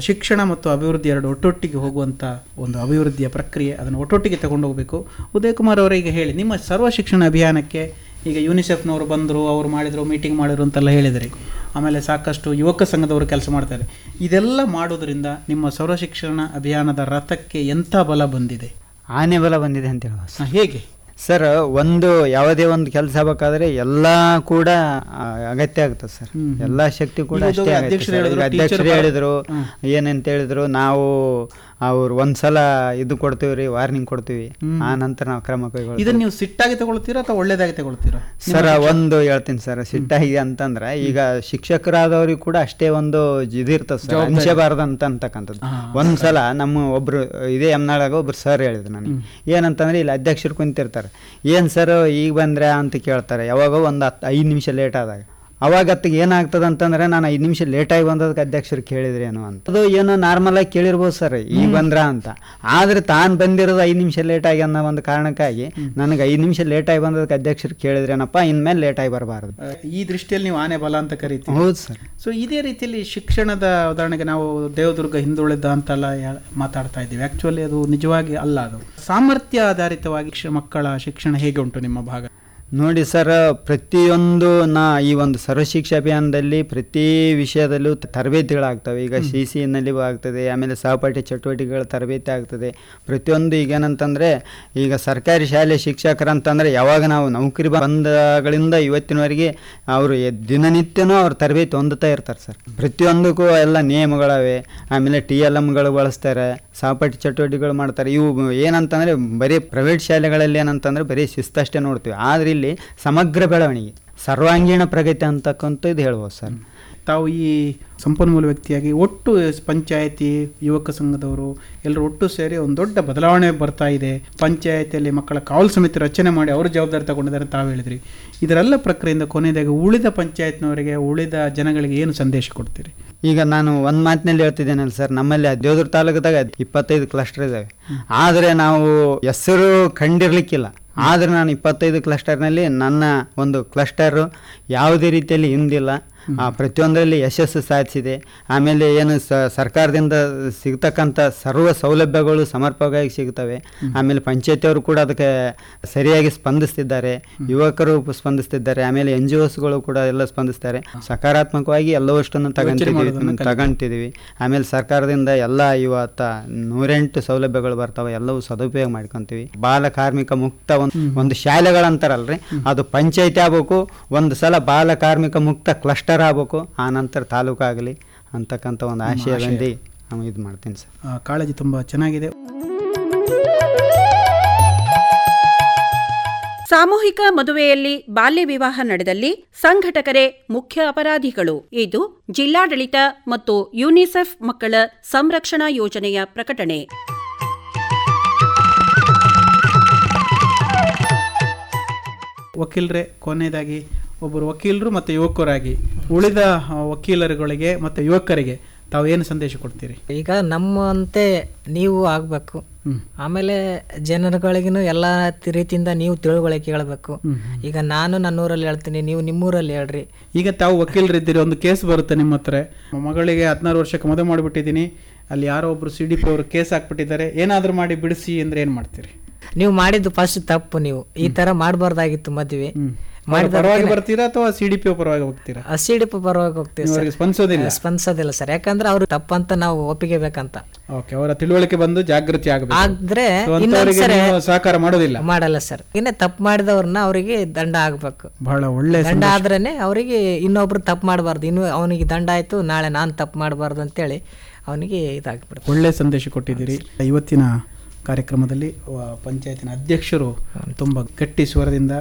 ಶಿಕ್ಷಣ ಮತ್ತು ಅಭಿವೃದ್ಧಿ ಎರಡು ಒಟ್ಟೊಟ್ಟಿಗೆ ಹೋಗುವಂಥ ಒಂದು ಅಭಿವೃದ್ಧಿಯ ಪ್ರಕ್ರಿಯೆ ಅದನ್ನು ಒಟ್ಟೊಟ್ಟಿಗೆ ತಗೊಂಡು ಹೋಗಬೇಕು ಉದಯ್ ಕುಮಾರ್ ಅವರಿಗೆ ಹೇಳಿ ನಿಮ್ಮ ಸರ್ವ ಶಿಕ್ಷಣ ಅಭಿಯಾನಕ್ಕೆ ಈಗ ಯುನಿಸೆಫ್ನವರು ಬಂದರು ಅವರು ಮಾಡಿದರು ಮೀಟಿಂಗ್ ಮಾಡಿದ್ರು ಅಂತೆಲ್ಲ ಹೇಳಿದರೆ. ಆಮೇಲೆ ಸಾಕಷ್ಟು ಯುವಕ ಸಂಘದವರು ಕೆಲಸ ಮಾಡ್ತಾರೆ. ಇದೆಲ್ಲ ಮಾಡೋದರಿಂದ ನಿಮ್ಮ ಸರ್ವ ಶಿಕ್ಷಣ ಅಭಿಯಾನದ ರಥಕ್ಕೆ ಎಂಥ ಬಲ ಬಂದಿದೆ? ಆನೆ ಬಲ ಬಂದಿದೆ ಅಂತ ಹೇಳುವ ಹೇಗೆ? ಸರ್ ಒಂದು ಯಾವುದೇ ಒಂದು ಕೆಲಸ ಬೇಕಾದ್ರೆ ಎಲ್ಲ ಕೂಡ ಅಗತ್ಯ ಆಗುತ್ತೆ ಸರ್. ಎಲ್ಲ ಶಕ್ತಿ ಕೂಡ ಅಷ್ಟೇ ಅಧ್ಯಕ್ಷರು ಹೇಳಿದ್ರು ಏನಂತ ಹೇಳಿದ್ರು ನಾವು ಅವ್ರು ಒಂದ್ಸಲ ಇದು ಕೊಡ್ತೀವಿ ರೀ ವಾರ್ನಿಂಗ್ ಕೊಡ್ತೀವಿ. ಆ ನಂತರ ನಾವು ಕ್ರಮ ಕೈಗೊಳ್ತೀವಿ. ಇದನ್ನ ನೀವು ಸಿಟ್ಟಾಗಿ ತಗೊಳ್ತೀರಾ ಅಥವಾ ಒಳ್ಳೇದಾಗಿ ತಗೊಳ್ತೀರಾ? ಸರ್ ಒಂದು ಹೇಳ್ತೀನಿ ಸರ್ ಸಿಟ್ಟಾಗಿ ಅಂತಂದ್ರೆ ಈಗ ಶಿಕ್ಷಕರಾದವ್ರಿಗೆ ಕೂಡ ಅಷ್ಟೇ ಒಂದು ಇದಿರ್ತದೆ ಸರ್ ಹಂಚಬಾರ್ದು ಅಂತ ಅಂತಕ್ಕಂಥದ್ದು ಒಂದ್ಸಲ ನಮ್ಮ ಒಬ್ರು ಇದೇ ಎಮ್ನಾಳಾಗ ಒಬ್ರು ಸರ್ ಹೇಳಿದ್ರು ನನಗೆ. ಏನಂತಂದ್ರೆ ಇಲ್ಲಿ ಅಧ್ಯಕ್ಷರು ಕುಂತಿರ್ತಾರೆ. ಏನ್ ಸರ್ ಈಗ ಬಂದ್ರೆ ಅಂತ ಕೇಳ್ತಾರೆ ಯಾವಾಗ ಒಂದು ಹತ್ತು ಐದು ನಿಮಿಷ ಲೇಟ್ ಆದಾಗ. ಅವಾಗ ಅತ್ತಿಗೆ ಏನಾಗ್ತದೆ ಅಂತಂದ್ರೆ ನಾನು ಐದು ನಿಮಿಷ ಲೇಟಾಗಿ ಬಂದದಕ್ಕೆ ಅಧ್ಯಕ್ಷರು ಕೇಳಿದ್ರೇನು ಅಂತ ಅದು ಏನೋ ನಾರ್ಮಲ್ ಆಗಿ ಕೇಳಿರ್ಬೋದು ಸರ್ ಈಗ ಬಂದ್ರ ಅಂತ. ಆದ್ರೆ ತಾನು ಬಂದಿರೋದು ಐದು ನಿಮಿಷ ಲೇಟಾಗಿ ಅನ್ನೋ ಒಂದು ಕಾರಣಕ್ಕಾಗಿ ನನಗೆ ಐದು ನಿಮಿಷ ಲೇಟಾಗಿ ಬಂದದಕ್ಕೆ ಅಧ್ಯಕ್ಷರು ಕೇಳಿದ್ರೇನಪ್ಪ ಇನ್ಮೇಲೆ ಲೇಟಾಗಿ ಬರಬಾರ್ದು. ಈ ದೃಷ್ಟಿಯಲ್ಲಿ ನೀವು ಆನೆ ಬಲ ಅಂತ ಕರಿತೀವಿ ಹೌದು ಸರ್. ಸೊ ಇದೇ ರೀತಿಯಲ್ಲಿ ಶಿಕ್ಷಣದ ಉದಾಹರಣೆಗೆ ನಾವು ದೇವದುರ್ಗ ಹಿಂದುಳಿದ ಅಂತೆಲ್ಲ ಮಾತಾಡ್ತಾ ಇದ್ದೀವಿ. ಆಕ್ಚುಲಿ ಅದು ನಿಜವಾಗಿ ಅಲ್ಲ ಅದು. ಸಾಮರ್ಥ್ಯ ಆಧಾರಿತವಾಗಿ ಮಕ್ಕಳ ಶಿಕ್ಷಣ ಹೇಗೆ ಉಂಟು ನಿಮ್ಮ ಭಾಗ? ನೋಡಿ ಸರ್ ಪ್ರತಿಯೊಂದು ನಾ ಈ ಒಂದು ಸರ್ವಶಿಕ್ಷಾ ಅಭಿಯಾನದಲ್ಲಿ ಪ್ರತಿ ವಿಷಯದಲ್ಲೂ ತರಬೇತಿಗಳಾಗ್ತವೆ. ಈಗ ಸಿ ಸಿ ನಲ್ಲಿ ಆಗ್ತದೆ ಆಮೇಲೆ ಸಹಪಾಠಿ ಚಟುವಟಿಕೆಗಳ ತರಬೇತಿ ಆಗ್ತದೆ. ಪ್ರತಿಯೊಂದು ಈಗ ಏನಂತಂದರೆ ಈಗ ಸರ್ಕಾರಿ ಶಾಲೆ ಶಿಕ್ಷಕರಂತಂದರೆ ಯಾವಾಗ ನಾವು ನೌಕರಿ ಬಂದಗಳಿಂದ ಇವತ್ತಿನವರೆಗೆ ಅವರು ದಿನನಿತ್ಯನೂ ಅವ್ರು ತರಬೇತಿ ಹೊಂದುತ್ತಾ ಇರ್ತಾರೆ ಸರ್. ಪ್ರತಿಯೊಂದಕ್ಕೂ ಎಲ್ಲ ನಿಯಮಗಳವೆ. ಆಮೇಲೆ ಟಿ ಎಲ್ ಎಮ್ಗಳು ಬಳಸ್ತಾರೆ ಸಹಪಾಠಿ ಚಟುವಟಿಕೆಗಳು ಮಾಡ್ತಾರೆ. ಇವು ಏನಂತಂದರೆ ಬರೀ ಪ್ರೈವೇಟ್ ಶಾಲೆಗಳಲ್ಲಿ ಏನಂತಂದರೆ ಬರೀ ಶಿಸ್ತಷ್ಟೇ ನೋಡ್ತೀವಿ. ಆದರೆ ಇಲ್ಲಿ ಸಮಗ್ರ ಬೆಳವಣಿಗೆ ಸರ್ವಾಂಗೀಣ ಪ್ರಗತಿ ಅಂತಕ್ಕಂಥದ್ದು ಹೇಳ್ಬೋದು ಸರ್. ತಾವು ಈ ಸಂಪನ್ಮೂಲ ವ್ಯಕ್ತಿಯಾಗಿ ಒಟ್ಟು ಪಂಚಾಯತಿ ಯುವಕ ಸಂಘದವರು ಎಲ್ಲರೂ ಒಟ್ಟು ಸೇರಿ ಒಂದು ದೊಡ್ಡ ಬದಲಾವಣೆ ಬರ್ತಾ ಇದೆ. ಪಂಚಾಯತಿಯಲ್ಲಿ ಮಕ್ಕಳ ಕಾವಲು ಸಮಿತಿ ರಚನೆ ಮಾಡಿ ಅವರು ಜವಾಬ್ದಾರಿ ತಗೊಂಡಿದ್ದಾರೆ ತಾವು ಹೇಳಿದ್ರಿ. ಇದರೆಲ್ಲ ಪ್ರಕ್ರಿಯೆಯಿಂದ ಕೊನೆಯದಾಗಿ ಉಳಿದ ಪಂಚಾಯತ್ನವರಿಗೆ ಉಳಿದ ಜನಗಳಿಗೆ ಏನು ಸಂದೇಶ ಕೊಡ್ತೀರಿ? ಈಗ ನಾನು ಒಂದು ಮಾತಿನಲ್ಲಿ ಹೇಳ್ತಿದ್ದೇನಲ್ಲ ಸರ್ ನಮ್ಮಲ್ಲಿ ದೇವದುರ್ಗ ತಾಲೂಕದಾಗ ಇಪ್ಪತ್ತೈದು ಕ್ಲಸ್ಟರ್ ಇದ್ದಾವೆ ಆದರೆ ನಾವು ಹೆಸರು ಕಂಡಿರ್ಲಿಕ್ಕಿಲ್ಲ. ಆದರೆ ನಾನು ಇಪ್ಪತ್ತೈದು ಕ್ಲಸ್ಟರ್ನಲ್ಲಿ ನನ್ನ ಒಂದು ಕ್ಲಸ್ಟರು ಯಾವುದೇ ರೀತಿಯಲ್ಲಿ ಹಿಂದಿಲ್ಲ. ಪ್ರತಿಯೊಂದರಲ್ಲಿ ಯಶಸ್ಸು ಸಾಧಿಸಿದೆ. ಆಮೇಲೆ ಏನು ಸರ್ಕಾರದಿಂದ ಸಿಗ್ತಕ್ಕಂಥ ಸರ್ವ ಸೌಲಭ್ಯಗಳು ಸಮರ್ಪಕವಾಗಿ ಸಿಗ್ತವೆ. ಆಮೇಲೆ ಪಂಚಾಯತಿಯವರು ಕೂಡ ಅದಕ್ಕೆ ಸರಿಯಾಗಿ ಸ್ಪಂದಿಸ್ತಿದ್ದಾರೆ. ಯುವಕರು ಸ್ಪಂದಿಸ್ತಿದ್ದಾರೆ. ಆಮೇಲೆ ಎನ್ ಜಿ ಒಸ್ಗಳು ಕೂಡ ಎಲ್ಲ ಸ್ಪಂದಿಸ್ತಾರೆ. ಸಕಾರಾತ್ಮಕವಾಗಿ ಎಲ್ಲವಷ್ಟನ್ನು ತಗೊಂತಿದ್ದೀವಿ. ತಗೊಂತಿದ್ದೀವಿ. ಆಮೇಲೆ ಸರ್ಕಾರದಿಂದ ಎಲ್ಲ ಇವತ್ತ ನೂರೆಂಟು ಸೌಲಭ್ಯಗಳು ಬರ್ತಾವೆ. ಎಲ್ಲವೂ ಸದುಪಯೋಗ ಮಾಡ್ಕೊಂತೀವಿ. ಬಾಲ ಕಾರ್ಮಿಕ ಮುಕ್ತ ಒಂದು ಒಂದು ಶಾಲೆಗಳಂತಾರಲ್ರಿ? ಅದು ಪಂಚಾಯತಿ ಆಗ್ಬೇಕು. ಒಂದು ಸಲ ಬಾಲ ಕಾರ್ಮಿಕ ಮುಕ್ತ ಕ್ಲಸ್ಟರ್ ಆಗ್ಬೇಕು ಆ ನಂತರ ತಾಲೂಕು ಆಗಲಿ ಅಂತಕ್ಕಂಥ ಒಂದು ಆಶಯದಲ್ಲಿ ನಾವು ಇದು ಮಾಡ್ತೀನಿ ಸರ್. ಆ, ಕಾಳಜಿ ತುಂಬ ಚೆನ್ನಾಗಿದೆ. ಸಾಮೂಹಿಕ ಮದುವೆಯಲ್ಲಿ ಬಾಲ್ಯ ವಿವಾಹ ನಡೆದಲ್ಲಿ ಸಂಘಟಕರೇ ಮುಖ್ಯ ಅಪರಾಧಿಗಳು. ಇದು ಜಿಲ್ಲಾಡಳಿತ ಮತ್ತು ಯುನಿಸೆಫ್ ಮಕ್ಕಳ ಸಂರಕ್ಷಣಾ ಯೋಜನೆಯ ಪ್ರಕಟಣೆ. ವಕೀಲರೇ ಕೊನೆಯದಾಗಿ ಒಬ್ಬರು ವಕೀಲರು ಮತ್ತು ಯುವಕರಾಗಿ ಉಳಿದ ವಕೀಲರುಗಳಿಗೆ ಮತ್ತು ಯುವಕರಿಗೆ ತಾವು ಏನು ಸಂದೇಶ ಕೊಡ್ತೀರಿ? ಈಗ ನಮ್ಮಂತೆ ನೀವು ಆಗಬೇಕು. ಆಮೇಲೆ ಜನರುಗಳಿಗೂ ಎಲ್ಲ ರೀತಿಯಿಂದ ನೀವು ತಿಳುವಳಿಕೆ ಹೇಳಬೇಕು. ಈಗ ನಾನು ನನ್ನ ಊರಲ್ಲಿ ಹೇಳ್ತೀನಿ ನೀವು ನಿಮ್ಮೂರಲ್ಲಿ ಹೇಳ್ರಿ. ಈಗ ತಾವು ವಕೀಲರಿದ್ದೀರಿ ಒಂದು ಕೇಸ್ ಬರುತ್ತೆ ನಿಮ್ಮ ಹತ್ರ. ಮಗಳಿಗೆ ಹದಿನಾರು ವರ್ಷಕ್ಕೆ ಮದುವೆ ಮಾಡಿಬಿಟ್ಟಿದ್ದೀನಿ. ಅಲ್ಲಿ ಯಾರೋ ಒಬ್ರು ಸಿ ಡಿ ಪಿ ಅವರು ಕೇಸ್ ಹಾಕ್ಬಿಟ್ಟಿದ್ದಾರೆ. ಏನಾದರೂ ಮಾಡಿ ಬಿಡಿಸಿ ಅಂದ್ರೆ ಏನು ಮಾಡ್ತೀರಿ? ನೀವು ಮಾಡಿದ್ದು ಫಸ್ಟ್ ತಪ್ಪು ನೀವು. ಈ ತರ ಮಾಡಬಾರ್ದಾಗಿತ್ತು ಮದುವೆ. ಪರವಾಗಿ ಬರ್ತೀರಾ ಅಥವಾ ಸಿ ಡಿ ಪಿ ಪರವಾಗಿ ಹೋಗ್ತೀರಾ? ಅಸಿಡಿಪ್ ಪರವಾಗಿ ಹೋಗ್ತೀವಿ ಸರ್. ಅವ್ರಿಗೆ ಸ್ಪಂದಿಸೋದಿಲ್ಲ ಸ್ಪಂದಿಸೋದಿಲ್ಲ ಸರ್. ಯಾಕಂದ್ರೆ ಅವ್ರು ತಪ್ಪಂತ ನಾವು ಒಪ್ಪಿಗೆ ಬೇಕಂತ. ಓಕೆ ಅವರ ತಿಳುವಳಿಕೆ ಬಂದು ಜಾಗೃತಿ ಆಗಬೇಕು. ಆದ್ರೆ ಸಹಕಾರ ಮಾಡೋದಿಲ್ಲ? ಮಾಡಲ್ಲ ಸರ್. ಇನ್ನೇ ತಪ್ಪು ಮಾಡಿದವ್ರನ್ನ ಅವರಿಗೆ ದಂಡ ಆಗ್ಬೇಕು. ಬಹಳ ಒಳ್ಳೆ ದಂಡ ಆದ್ರೇನೆ ಅವರಿಗೆ ಇನ್ನೊಬ್ರು ತಪ್ಪು ಮಾಡಬಾರ್ದು. ಇನ್ನು ಅವನಿಗೆ ದಂಡ ಆಯ್ತು ನಾಳೆ ನಾನು ತಪ್ಪು ಮಾಡಬಾರ್ದು ಅಂತೇಳಿ ಅವನಿಗೆ ಇದಾಗ್ಬಿಡುತ್ತೆ. ಒಳ್ಳೆ ಸಂದೇಶ ಕೊಟ್ಟಿದ್ದೀರಿ. ಇವತ್ತಿನ ಕಾರ್ಯಕ್ರಮದಲ್ಲಿ ಪಂಚಾಯತಿನ ಅಧ್ಯಕ್ಷರು ತುಂಬ ಗಟ್ಟಿ ಸ್ವರದಿಂದ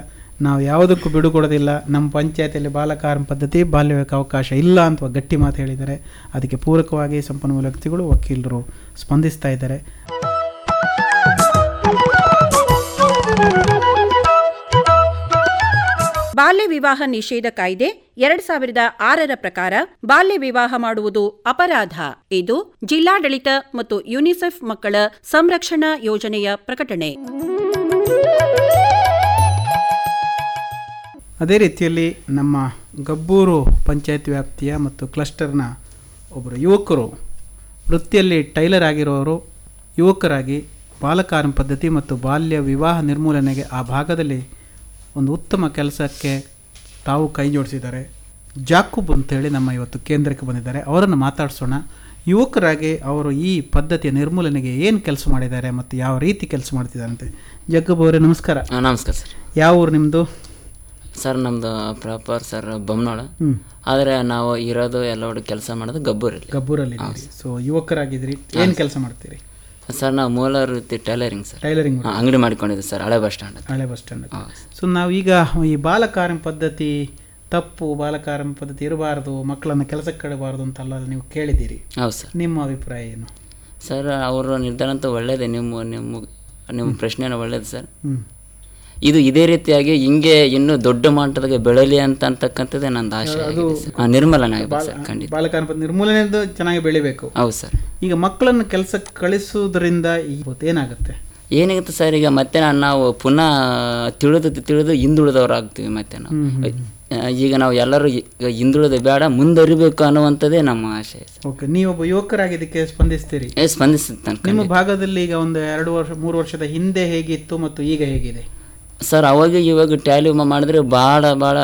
ನಾವು ಯಾವುದಕ್ಕೂ ಬಿಡುಕೊಡೋದಿಲ್ಲ. ನಮ್ಮ ಪಂಚಾಯತಿಯಲ್ಲಿ ಬಾಲಕಾರ್ಮ ಪದ್ಧತಿ ಬಾಲ್ಯ ವಿವಾಹಕ್ಕೆ ಅವಕಾಶ ಇಲ್ಲ ಅಂತ ಗಟ್ಟಿ ಮಾತು ಹೇಳಿದ್ದಾರೆ. ಅದಕ್ಕೆ ಪೂರಕವಾಗಿ ಸಂಪನ್ಮೂಲ ವ್ಯಕ್ತಿಗಳು, ವಕೀಲರು ಸ್ಪಂದಿಸ್ತಾ ಇದ್ದಾರೆ. ಬಾಲ್ಯ ವಿವಾಹ ನಿಷೇಧ ಕಾಯ್ದೆ ಎರಡ್ ಸಾವಿರದ ಆರರ ಪ್ರಕಾರ ಬಾಲ್ಯ ವಿವಾಹ ಮಾಡುವುದು ಅಪರಾಧ. ಇದು ಜಿಲ್ಲಾಡಳಿತ ಮತ್ತು ಯುನಿಸೆಫ್ ಮಕ್ಕಳ ಸಂರಕ್ಷಣಾ ಯೋಜನೆಯ ಪ್ರಕಟಣೆ. ಅದೇ ರೀತಿಯಲ್ಲಿ ನಮ್ಮ ಗಬ್ಬೂರು ಪಂಚಾಯತ್ ವ್ಯಾಪ್ತಿಯ ಮತ್ತು ಕ್ಲಸ್ಟರ್ನ ಒಬ್ಬರು ಯುವಕರು ವೃತ್ತಿಯಲ್ಲಿ ಟೈಲರ್ ಆಗಿರೋರು ಯುವಕರಾಗಿ ಬಾಲಕಾರಂ ಪದ್ಧತಿ ಮತ್ತು ಬಾಲ್ಯ ವಿವಾಹ ನಿರ್ಮೂಲನೆಗೆ ಆ ಭಾಗದಲ್ಲಿ ಒಂದು ಉತ್ತಮ ಕೆಲಸಕ್ಕೆ ತಾವು ಕೈ ಜೋಡಿಸಿದ್ದಾರೆ. ಜಾಕೂಬ್ ಅಂತೇಳಿ ನಮ್ಮ ಇವತ್ತು ಕೇಂದ್ರಕ್ಕೆ ಬಂದಿದ್ದಾರೆ. ಅವರನ್ನು ಮಾತಾಡಿಸೋಣ. ಯುವಕರಾಗಿ ಅವರು ಈ ಪದ್ಧತಿಯ ನಿರ್ಮೂಲನೆಗೆ ಏನು ಕೆಲಸ ಮಾಡಿದ್ದಾರೆ ಮತ್ತು ಯಾವ ರೀತಿ ಕೆಲಸ ಮಾಡ್ತಿದ್ದಾರೆ ಅಂತ ಜಗ್ಗಬ್ ಅವರೇ ನಮಸ್ಕಾರ. ನಮಸ್ಕಾರ ಸರ್. ಯಾವ ಊರು ನಿಮ್ಮದು ಸರ್ ನಮ್ದು ಪ್ರಾಪರ್ ಸರ್ ಬೊಮ್ಮನಾಳ ಆದ್ರೆ ನಾವು ಇರೋದು ಎಲ್ಲ ಕೆಲಸ ಮಾಡೋದು ಗಬ್ಬೂರಲ್ಲಿ. ಗಬ್ಬೂರಲ್ಲಿ ಸೊ ಯುವಕರಾಗಿದ್ರಿ ಏನು ಕೆಲಸ ಮಾಡ್ತೀರಿ? ಸರ್ ನಾವು ಮೂಲ ವೃತ್ತಿ ಟೈಲರಿಂಗ್ ಸರ್. ಟೈಲರಿಂಗ್ ಅಂಗಡಿ ಮಾಡ್ಕೊಂಡಿದ್ದೆ ಸರ್ ಹಳೆ ಬಸ್ ಸ್ಟ್ಯಾಂಡ್ ಹಳೆ ಬಸ್ ಸ್ಟ್ಯಾಂಡ್ ಸೊ ನಾವೀಗ ಈ ಬಾಲಕಾರ್ಯ ಪದ್ಧತಿ ತಪ್ಪು ಬಾಲಕಾರ್ಯ ಪದ್ಧತಿ ಇರಬಾರ್ದು ಮಕ್ಕಳನ್ನು ಕೆಲಸಕ್ಕೆ ಕಡಬಾರ್ದು ಅಂತೆಲ್ಲ ನೀವು ಕೇಳಿದ್ದೀರಿ. ಹೌದು ಸರ್. ನಿಮ್ಮ ಅಭಿಪ್ರಾಯ ಏನು? ಸರ್ ಅವರ ನಿರ್ಧಾರ ಅಂತ ಒಳ್ಳೇದೇ ನಿಮ್ಮ ನಿಮ್ಮ ನಿಮ್ಮ ಪ್ರಶ್ನೆನ ಒಳ್ಳೇದು ಸರ್. ಇದು ಇದೇ ರೀತಿಯಾಗಿ ಹಿಂಗೆ ಇನ್ನೂ ದೊಡ್ಡ ಮಟ್ಟದಾಗ ಬೆಳಲಿ ಅಂತ ಅಂತಕ್ಕಂಥದ್ದೇ ನಂದು ಆಶೆ ಆಗಿದೆ ಸರ್. ನಿರ್ಮಲನೆ ಖಂಡಿತ. ಪದ್ಧತಿ ಚೆನ್ನಾಗಿ ಬೆಳಿಬೇಕು. ಹೌದು ಸರ್. ಈಗ ಮಕ್ಕಳನ್ನು ಕೆಲಸಕ್ಕೆ ಕಳಿಸುವುದರಿಂದ ಏನಾಗುತ್ತೆ? ಏನಾಗುತ್ತೆ ಸರ್ ಈಗ ಮತ್ತೆ ನಾವು ಪುನಃ ತಿಳಿದು ತಿಳಿದು ಹಿಂದುಳಿದವರಾಗ್ತೀವಿ ಮತ್ತೆ ನಾವು. ಈಗ ನಾವು ಎಲ್ಲರೂ ಹಿಂದುಳಿದ ಬೇಡ ಮುಂದರಿಬೇಕು ಅನ್ನುವಂಥದ್ದೇ ನಮ್ಮ ಆಶೆ ಓಕೆ ನೀವೊಬ್ಬ ಯುವಕರಾಗಿ ಇದಕ್ಕೆ ಸ್ಪಂದಿಸ್ತೀರಿ? ಏ ಸ್ಪಂದಿಸುತ್ತಾನೆ ನಿಮ್ಮ ಭಾಗದಲ್ಲಿ ಈಗ ಒಂದು ಎರಡು ವರ್ಷ ಮೂರು ವರ್ಷದ ಹಿಂದೆ ಹೇಗಿತ್ತು ಮತ್ತು ಈಗ ಹೇಗಿದೆ? ಸರ್ ಅವಾಗ ಇವಾಗ ಟ್ಯಾಲಿ ಮಾಡಿದ್ರೆ ಬಹಳ ಬಹಳ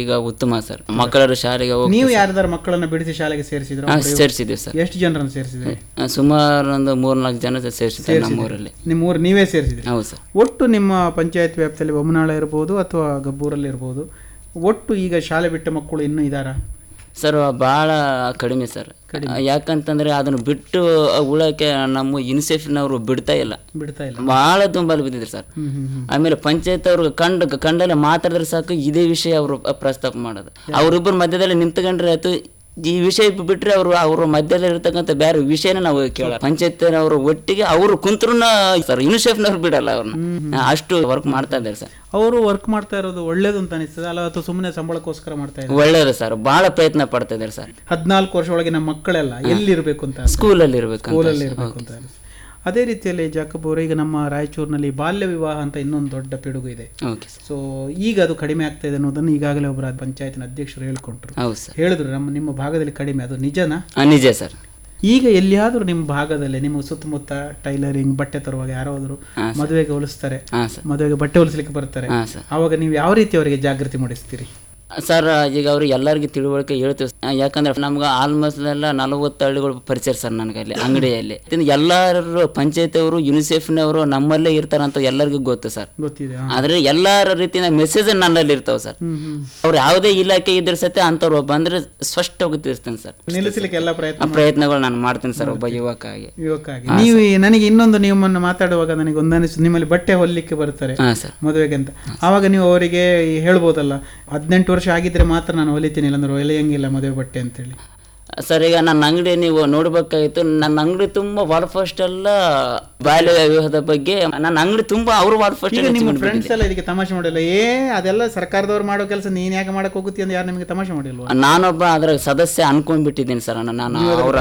ಈಗ ಉತ್ತಮ ಸರ್. ಮಕ್ಕಳ ಶಾಲೆಗೆ ನೀವು ಯಾರ್ದಾರ ಮಕ್ಕಳನ್ನ ಬಿಡಿಸಿ ಶಾಲೆಗೆ ಸೇರಿಸಿದ್ರು? ಸೇರಿಸಿದ್ವಿ ಸೇರಿಸಿದ್ದೀವಿ ಸರ್. ಎಷ್ಟು ಜನರನ್ನು ಸೇರಿಸಿದ್ರಿ? ಸುಮಾರು ಒಂದು ಮೂರ್ನಾಲ್ಕು ಜನ ಸೇರಿಸಿದ್ದಾರೆ ನಮ್ಮೂರಲ್ಲಿ ನಿಮ್ಮ ಊರು ನೀವೇ ಸೇರಿಸಿದ್ರಿ ಹೌದು ಸರ್. ಒಟ್ಟು ನಿಮ್ಮ ಪಂಚಾಯತ್ ವ್ಯಾಪ್ತಿಯಲ್ಲಿ ಬೊಮ್ಮನಾಳ ಇರ್ಬೋದು ಅಥವಾ ಗಬ್ಬೂರಲ್ಲಿ ಇರ್ಬೋದು? ಒಟ್ಟು ಈಗ ಶಾಲೆ ಬಿಟ್ಟ ಮಕ್ಕಳು ಇನ್ನೂ ಇದ್ದಾರಾ ಸರ್ ಭಾಳ ಕಡಿಮೆ ಸರ್. ಯಾಕಂತಂದ್ರೆ ಅದನ್ನು ಬಿಟ್ಟು ಉಳಕ್ಕೆ ನಮ್ಮ ಯುನಿಸೆಫ್ನವರು ಬಿಡ್ತಾ ಇಲ್ಲ. ಬಿಡ್ತಾ ಇಲ್ಲ. ಬಹಳ ತುಂಬಲು ಬಿದ್ದಿದ್ರು ಸರ್. ಆಮೇಲೆ ಪಂಚಾಯತ್ ಅವರು ಕಂಡ ಕಂಡಲ್ಲೇ ಮಾತಾಡಿದ್ರೆ ಸಾಕು ಇದೇ ವಿಷಯ ಅವರು ಪ್ರಸ್ತಾಪ ಮಾಡೋದು. ಅವರಿಬ್ಬರ ಮಧ್ಯದಲ್ಲಿ ನಿಂತ್ಕೊಂಡ್ರೆ ಆಯ್ತು ಈ ವಿಷಯ ಬಿಟ್ಟರೆ ಅವರು ಅವ್ರ ಮಧ್ಯದಲ್ಲಿ ಇರತಕ್ಕಂಥ ಬೇರೆ ವಿಷಯನ ನಾವು ಕೇಳ ಪಂಚಾಯತ್ ಅವರು ಒಟ್ಟಿಗೆ ಅವರು ಕುಂತ್ರು ಸರ್ ಯುನಿಸೆಫ್ನವ್ರು ಬಿಡಲ್ಲ ಅವ್ರನ್ನ. ಅಷ್ಟು ವರ್ಕ್ ಮಾಡ್ತಾ ಇದ್ದಾರೆ ಸರ್. ಅವರು ವರ್ಕ್ ಮಾಡ್ತಾ ಇರೋದು ಒಳ್ಳೇದು ಅಂತ ಅನಿಸ್ತದೆ ಅಲ್ಲ ಅಥವಾ ಸುಮ್ಮನೆ ಸಂಬಳಕ್ಕೋಸ್ಕರ ಮಾಡ್ತಾ ಇದ್ದಾರೆ? ಒಳ್ಳೇದು ಸರ್ ಬಹಳ ಪ್ರಯತ್ನ ಪಡ್ತಾ ಇದ್ದಾರೆ ಸರ್. ಹದಿನಾಲ್ಕು ವರ್ಷ ಒಳಗೆ ನಮ್ಮ ಮಕ್ಕಳೆಲ್ಲ ಎಲ್ಲಿರ್ಬೇಕು ಅಂತ? ಸ್ಕೂಲಲ್ಲಿ ಇರ್ಬೇಕು ಸ್ಕೂಲಲ್ಲಿ ಇರ್ಬೇಕು ಅಂತ. ಅದೇ ರೀತಿಯಲ್ಲಿ ಜಾಕಬ್ ಅವರು ಈಗ ನಮ್ಮ ರಾಯಚೂರಿನಲ್ಲಿ ಬಾಲ್ಯ ವಿವಾಹ ಅಂತ ಇನ್ನೊಂದು ದೊಡ್ಡ ಪಿಡುಗು ಇದೆ. ಸೊ ಈಗ ಅದು ಕಡಿಮೆ ಆಗ್ತಾ ಇದೆ ಅನ್ನೋದನ್ನು ಈಗಾಗಲೇ ಒಬ್ಬರ ಪಂಚಾಯತಿನ ಅಧ್ಯಕ್ಷರು ಹೇಳ್ಕೊಂಡ್ರು. ಹೇಳಿದ್ರು ನಮ್ಮ ನಿಮ್ಮ ಭಾಗದಲ್ಲಿ ಕಡಿಮೆ ಅದು ನಿಜನಾ? ನಿಜ ಸರ್ ಈಗ ಎಲ್ಲಿಯಾದ್ರೂ ನಿಮ್ಮ ಭಾಗದಲ್ಲಿ ನಿಮ್ಮ ಸುತ್ತಮುತ್ತ ಟೈಲರಿಂಗ್ ಬಟ್ಟೆ ತರುವಾಗ ಯಾರಾದರೂ ಮದುವೆಗೆ ಹೊಲಿಸ್ತಾರೆ ಮದುವೆಗೆ ಬಟ್ಟೆ ಹೊಲಿಸ್ಲಿಕ್ಕೆ ಬರ್ತಾರೆ ಆವಾಗ ನೀವು ಯಾವ ರೀತಿ ಅವರಿಗೆ ಜಾಗೃತಿ ಮೂಡಿಸ್ತೀರಿ? ಸರ್ ಈಗ ಅವ್ರು ಎಲ್ಲರಿಗೂ ತಿಳುವಳಿಕೆ ಹೇಳ್ತೀವಿ ಯಾಕಂದ್ರೆ ನಮ್ಗೆ ಆಲ್ಮೋಸ್ಟ್ ಎಲ್ಲ ನಲವತ್ತು ಹಳ್ಳಿಗಳು ಪರಿಚಯ ಸರ್ ನನಗೆ ಅಲ್ಲಿ ಅಂಗಡಿಯಲ್ಲಿ. ಎಲ್ಲರೂ ಪಂಚಾಯತಿಯವರು ಯುನಿಸೆಫ್ನವರು ನಮ್ಮಲ್ಲೇ ಇರ್ತಾರಂತ ಎಲ್ಲರಿಗೂ ಗೊತ್ತು ಸರ್. ಗೊತ್ತಿದೆ ಆದ್ರೆ ಎಲ್ಲರ ರೀತಿಯ ಮೆಸೇಜ್ ನನ್ನಲ್ಲಿ ಇರ್ತಾವೆ ಸರ್. ಅವ್ರು ಯಾವುದೇ ಇಲಾಖೆ ಇದ್ರ ಸತೆ ಒಬ್ಬ ಬಂದ್ರೆ ಸ್ಪಷ್ಟವಾಗಿ ತಿಳಿಸ್ತೇನೆ ಸರ್. ನಿಲ್ಲಿಸಲಿಕ್ಕೆ ಎಲ್ಲ ಪ್ರಯತ್ನ ಪ್ರಯತ್ನಗಳು ನಾನು ಮಾಡ್ತೇನೆ ಸರ್ ಒಬ್ಬ ಯುವಕ ಆಗಿ ನೀವು ನನಗೆ ಇನ್ನೊಂದು ನಿಮ್ಮನ್ನು ಮಾತಾಡುವಾಗ ನನಗೆ ಒಂದನಿಸ್ತು. ನಿಮ್ಮಲ್ಲಿ ಬಟ್ಟೆ ಹೊಲಿಕ್ಕೆ ಬರ್ತಾರೆ ಹಾ ಸರ್. ಮದುವೆಗೆ ಅಂತ. ಆವಾಗ ನೀವು ಅವರಿಗೆ ಹೇಳ್ಬೋದಲ್ಲ ಹದಿನೆಂಟು ವರ್ಷ ಆಗಿದ್ರೆ ಮಾತ್ರ ನಾನು ಹೊಲಿತೀನಿ ಇಲ್ಲಾಂದ್ರೆ ಹೊಲಿಯಂಗಿಲ್ಲ ಮದುವೆ ಬಟ್ಟೆ ಅಂತೇಳಿ. ಸರ್ ಈಗ ನನ್ನ ಅಂಗಡಿ ನೀವು ನೋಡ್ಬೇಕಾಗಿತ್ತು. ನನ್ನ ಅಂಗಡಿ ತುಂಬಾ ವಾಲ್ ಫಸ್ಟ್ ಎಲ್ಲ ಬಾಲ್ಯ ವಿವಾಹದ ಬಗ್ಗೆ ನನ್ನ ಅಂಗಡಿ ತುಂಬಾ ಅವರು ವಾಲ್ ಫಸ್ಟ್ ಈಗ ನಿಮ್ಮ ಫ್ರೆಂಡ್ಸ್ ಎಲ್ಲ ಇದಕ್ಕೆ ತಮಾಷೆ ಮಾಡಿಲ್ಲ. ಏ ಅದೆಲ್ಲ ಸರ್ಕಾರದವ್ರು ಮಾಡೋ ಕೆಲಸ ನೀನ್ ಯಾಕೆ ಮಾಡಕ್ ಹೋಗುತ್ತಿ ಅಂತ ಯಾರು ನಿಮಗೆ ತಮಾಷೆ ಮಾಡಿಲ್ವಾ? ನಾನೊಬ್ಬ ಅದ್ರ ಸದಸ್ಯ ಅನ್ಕೊಂಡ್ಬಿಟ್ಟಿದ್ದೀನಿ ಸರ್ ನಾನು ಅವರ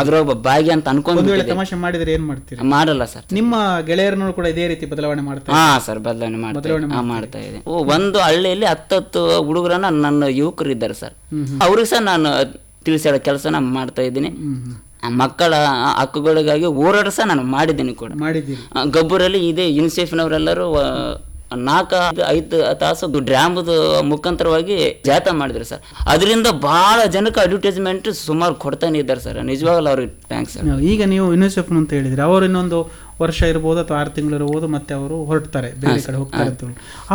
ಅದ್ರೊಬ್ಬ ಭಾಗ್ಯ ಅಂತ ಅನ್ಕೊಂಡ್ಬಿಟ್ಟಿದ್ದೀನಿ ತಮಾಷೆ ಮಾಡಿದ್ರೆ ಏನ್ ಮಾಡ್ತೀರಿ? ಮಾಡಲ್ಲ ಸರ್. ನಿಮ್ಮ ಗೆಳೆಯರನ್ನು ಕೂಡ ಇದೇ ರೀತಿ ಬದಲಾವಣೆ ಮಾಡ್ತಾರೆ ಹಾ ಸರ್ ಬದಲಾವಣೆ ಮಾಡ್ತಾ ಮಾಡ್ತಾ ಇದೆ ಓ, ಒಂದು ಹಳ್ಳಿಯಲ್ಲಿ ಹತ್ತತ್ತು ಹುಡುಗರನ್ನ ನನ್ನ ಯುವಕರು ಇದ್ದಾರೆ ಸರ್ ಅವ್ರಿಗೆ ಸಹ ನಾನು ತಿಳಿಸಿ ಕೆಲಸ ನಾನು ಮಾಡ್ತಾ ಇದ್ದೀನಿ. ಆ ಮಕ್ಕಳ ಹಕ್ಕುಗಳಿಗಾಗಿ ಹೋರಾಟ ಸಹ ನಾನು ಮಾಡಿದ್ದೀನಿ ಕೂಡ. ಗಬ್ಬರಲ್ಲಿ ಇದೆ ಯುನಿಸೆಫ್ನವರೆಲ್ಲರೂ ನಾಲ್ಕು ಐದು ತಾಸು ಡ್ರಾಮದ ಮುಖಾಂತರವಾಗಿ ಜಾಥಾ ಮಾಡಿದ್ರು ಸರ್. ಅದರಿಂದ ಬಹಳ ಜನಕ್ಕೆ ಅಡ್ವರ್ಟೈಸ್ಮೆಂಟ್ ಸುಮಾರು ಕೊಡ್ತಾನೆ ಇದ್ದಾರೆ ಸರ್. ನಿಜವಾಗ್ಲೂ ಅವ್ರಿಗೆ ಥ್ಯಾಂಕ್ಸ್ ಈಗ ನೀವು ಯುನಿಸೆಫ್ ಅಂತ ಹೇಳಿದ್ರೆ ಅವರು ಇನ್ನೊಂದು ವರ್ಷ ಇರ್ಬೋದು ಅಥವಾ ಆರು ತಿಂಗಳು ಇರ್ಬೋದು ಮತ್ತೆ ಅವರು ಹೊರಡ್ತಾರೆ ಬೇರೆ ಕಡೆ ಹೋಗ್ತಾರೆ ಅಂತ.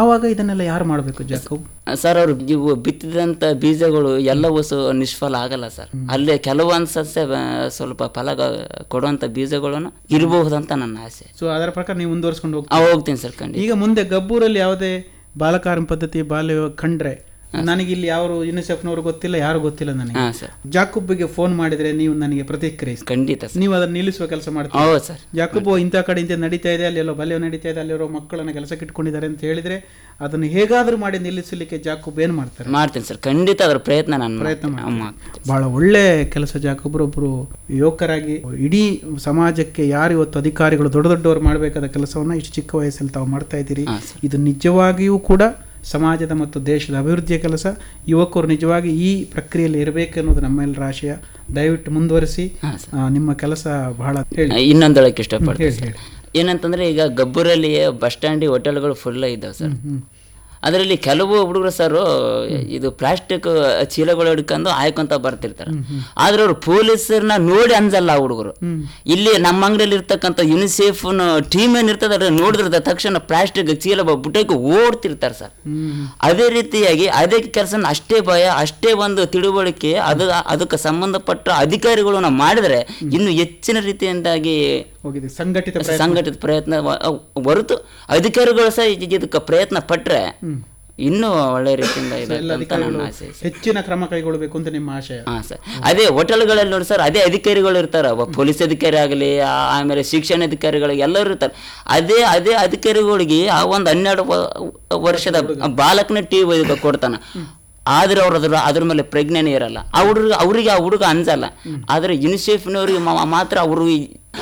ಆವಾಗ ಇದನ್ನೆಲ್ಲ ಯಾರು ಮಾಡಬೇಕು ಜಾಕಬ್? ಸರ್ ಅವರು ನೀವು ಬಿತ್ತಿದಂಥ ಬೀಜಗಳು ಎಲ್ಲವೂ ನಿಷ್ಫಲ ಆಗಲ್ಲ ಸರ್. ಅಲ್ಲೇ ಕೆಲವೊಂದು ಸಸ್ಯ ಸ್ವಲ್ಪ ಫಲ ಕೊಡುವಂಥ ಬೀಜಗಳನ್ನು ಇರಬಹುದಂತ ನನ್ನ ಆಸೆ. ಸೊ ಅದರ ಪ್ರಕಾರ ನೀವು ಮುಂದುವರ್ಸ್ಕೊಂಡು ಹೋಗ್ತೀನಿ ಸರ್ ಖಂಡಿತ. ಈಗ ಮುಂದೆ ಗಬ್ಬೂರಲ್ಲಿ ಯಾವುದೇ ಬಾಲಕಾರ್ಮ ಪದ್ಧತಿ ಬಾಲ್ಯ ಕಂಡ್ರೆ ನನಗೆ ಇಲ್ಲಿ ಯಾರು ಯುನಿಸೆಫ್ನವರು ಗೊತ್ತಿಲ್ಲ ಯಾರು ಗೊತ್ತಿಲ್ಲ ನನಗೆ. ಜಾಕುಬ್ಗೆ ಸರ್. ಫೋನ್ ಮಾಡಿದ್ರೆ ನೀವು ನನಗೆ ಪ್ರತಿಕ್ರಿಯಿಸಿ. ಖಂಡಿತ ಸರ್. ನೀವು ಅದನ್ನ ನಿಲ್ಲಿಸುವ ಕೆಲಸ ಮಾಡ್ತೀರಿ? ಹೌದು ಸರ್. ಇಂಥ ಕಡೆ ಇಂಥ ನಡೀತಾ ಇದೆ ಅಲ್ಲೆಲ್ಲೋ ಬಲ್ಯ ನಡೀತಾ ಇದೆ ಅಲ್ಲಿರೋ ಮಕ್ಕಳನ್ನ ಕೆಲಸಕ್ಕೆ ಇಟ್ಕೊಂಡಿದ್ದಾರೆ ಅಂತ ಹೇಳಿದ್ರೆ ಅದನ್ನು ಹೇಗಾದ್ರೂ ಮಾಡಿ ನಿಲ್ಲಿಸಲಿಕ್ಕೆ ಜಾಕುಬ್ ಏನ್ ಮಾಡ್ತಾರೆ? ಮಾಡ್ತೀನಿ ಸರ್. ಖಂಡಿತ ಅದ್ರ ಪ್ರಯತ್ನ ನಾನು ಪ್ರಯತ್ನ ಮಾಡ್ತೀನಿ. ಬಹಳ ಒಳ್ಳೆ ಕೆಲಸ ಜಾಕುಬ್ರೊಬ್ರು ಯುವಕರಾಗಿ. ಇಡೀ ಸಮಾಜಕ್ಕೆ ಯಾರು ಇವತ್ತು ಅಧಿಕಾರಿಗಳು ದೊಡ್ಡ ದೊಡ್ಡವರು ಮಾಡಬೇಕಾದ ಕೆಲಸವನ್ನ ಇಷ್ಟು ಚಿಕ್ಕ ವಯಸ್ಸಲ್ಲಿ ತಾವು ಮಾಡ್ತಾ ಇದ್ದೀರಿ. ಇದು ನಿಜವಾಗಿಯೂ ಕೂಡ ಸಮಾಜದ ಮತ್ತು ದೇಶದ ಅಭಿವೃದ್ಧಿಯ ಕೆಲಸ. ಯುವಕರು ನಿಜವಾಗಿ ಈ ಪ್ರಕ್ರಿಯೆಯಲ್ಲಿ ಇರಬೇಕು ಅನ್ನೋದು ನಮ್ಮೆಲ್ಲರ ಆಶಯ ದಯವಿಟ್ಟು ಮುಂದುವರಿಸಿ ನಿಮ್ಮ ಕೆಲಸ ಬಹಳ ಹೇಳಿ. ಇನ್ನೊಂದು ಹೇಳಕ್ಕೆ ಇಷ್ಟಪಡ್ತೀನಿ ಏನಂತಂದ್ರೆ ಈಗ ಗಬ್ಬುರಲ್ಲಿ ಬಸ್ ಸ್ಟ್ಯಾಂಡ್ ಹೋಟೆಲ್ಗಳು ಫುಲ್ ಇದ್ದಾವೆ ಸರ್. ಅದರಲ್ಲಿ ಕೆಲವು ಹುಡುಗರು ಸರ್ ಇದು ಪ್ಲಾಸ್ಟಿಕ್ ಚೀಲಗಳು ಹಿಡ್ಕೊಂಡು ಆಯ್ಕೊಂತ ಬರ್ತಿರ್ತಾರೆ. ಆದ್ರೆ ಅವ್ರು ಪೊಲೀಸರನ್ನ ನೋಡಿ ಅಂಜಲ್ಲ ಆ ಹುಡುಗರು. ಇಲ್ಲಿ ನಮ್ಮ ಅಂಗಡಿಯಲ್ಲಿ ಇರ್ತಕ್ಕಂಥ ಯುನಿಸೆಫ್ ಟೀಮ್ ಏನ್ ಇರ್ತದೆ ಅದ್ರ ನೋಡಿದ್ರೆ ತಕ್ಷಣ ಪ್ಲಾಸ್ಟಿಕ್ ಚೀಲ ಬುಟ್ಟಕ್ಕೆ ಓಡ್ತಿರ್ತಾರೆ ಸರ್. ಅದೇ ರೀತಿಯಾಗಿ ಅದೇ ಕೆಲಸ ಅಷ್ಟೇ ಭಯ ಅಷ್ಟೇ ಒಂದು ತಿಳುವಳಿಕೆ ಅದು ಅದಕ್ಕೆ ಸಂಬಂಧಪಟ್ಟ ಅಧಿಕಾರಿಗಳು ಮಾಡಿದ್ರೆ ಇನ್ನು ಹೆಚ್ಚಿನ ರೀತಿಯಿಂದಾಗಿ ಸಂಘಟಿತ ಪ್ರಯತ್ನ. ಸಂಘಟಿತ ಪ್ರಯತ್ನ ಹೊರತು ಅಧಿಕಾರಿಗಳು ಸಹ ಇದ್- ಇದಕ್ಕೆ ಪ್ರಯತ್ನ ಪಟ್ರೆ ಇನ್ನೂ ಒಳ್ಳೆ ರೀತಿಯಿಂದ ಇದೆ ಅಂತ ನನ್ನ ಆಸೆ ಹೆಚ್ಚಿನ ಕ್ರಮ ಕೈಗೊಳ್ಳಬೇಕು ಅಂತ ನಿಮ್ಮ ಆಶಯ. ಹಾ ಸರ್. ಅದೇ ಹೋಟೆಲ್ಗಳಲ್ಲಿ ನೋಡಿ ಸರ್ ಅದೇ ಅಧಿಕಾರಿಗಳು ಇರ್ತಾರೆ. ಪೊಲೀಸ್ ಅಧಿಕಾರಿ ಆಗಲಿ ಆಮೇಲೆ ಶಿಕ್ಷಣ ಅಧಿಕಾರಿಗಳು ಎಲ್ಲರೂ ಇರ್ತಾರೆ. ಅದೇ ಅದೇ ಅಧಿಕಾರಿಗಳಿಗೆ ಆ ಒಂದು ಹನ್ನೆರಡು ವ- ವರ್ಷದ ಬಾಲಕನ ಟಿ ಕೊಡ್ತಾನ. ಆದ್ರೆ ಅವ್ರ ಅದ್ರ ಅದ್ರ ಮೇಲೆ ಪ್ರಜ್ಞೆನೇ ಇರಲ್ಲ. ಆ ಹುಡುಗ ಅವ್ರಿಗೆ ಆ ಹುಡುಗ ಅನ್ಸಲ್ಲ. ಆದರೆ ಯುನಿಸೆಫ್ನವ್ರಿಗೆ ಮಾತ್ರ ಅವರು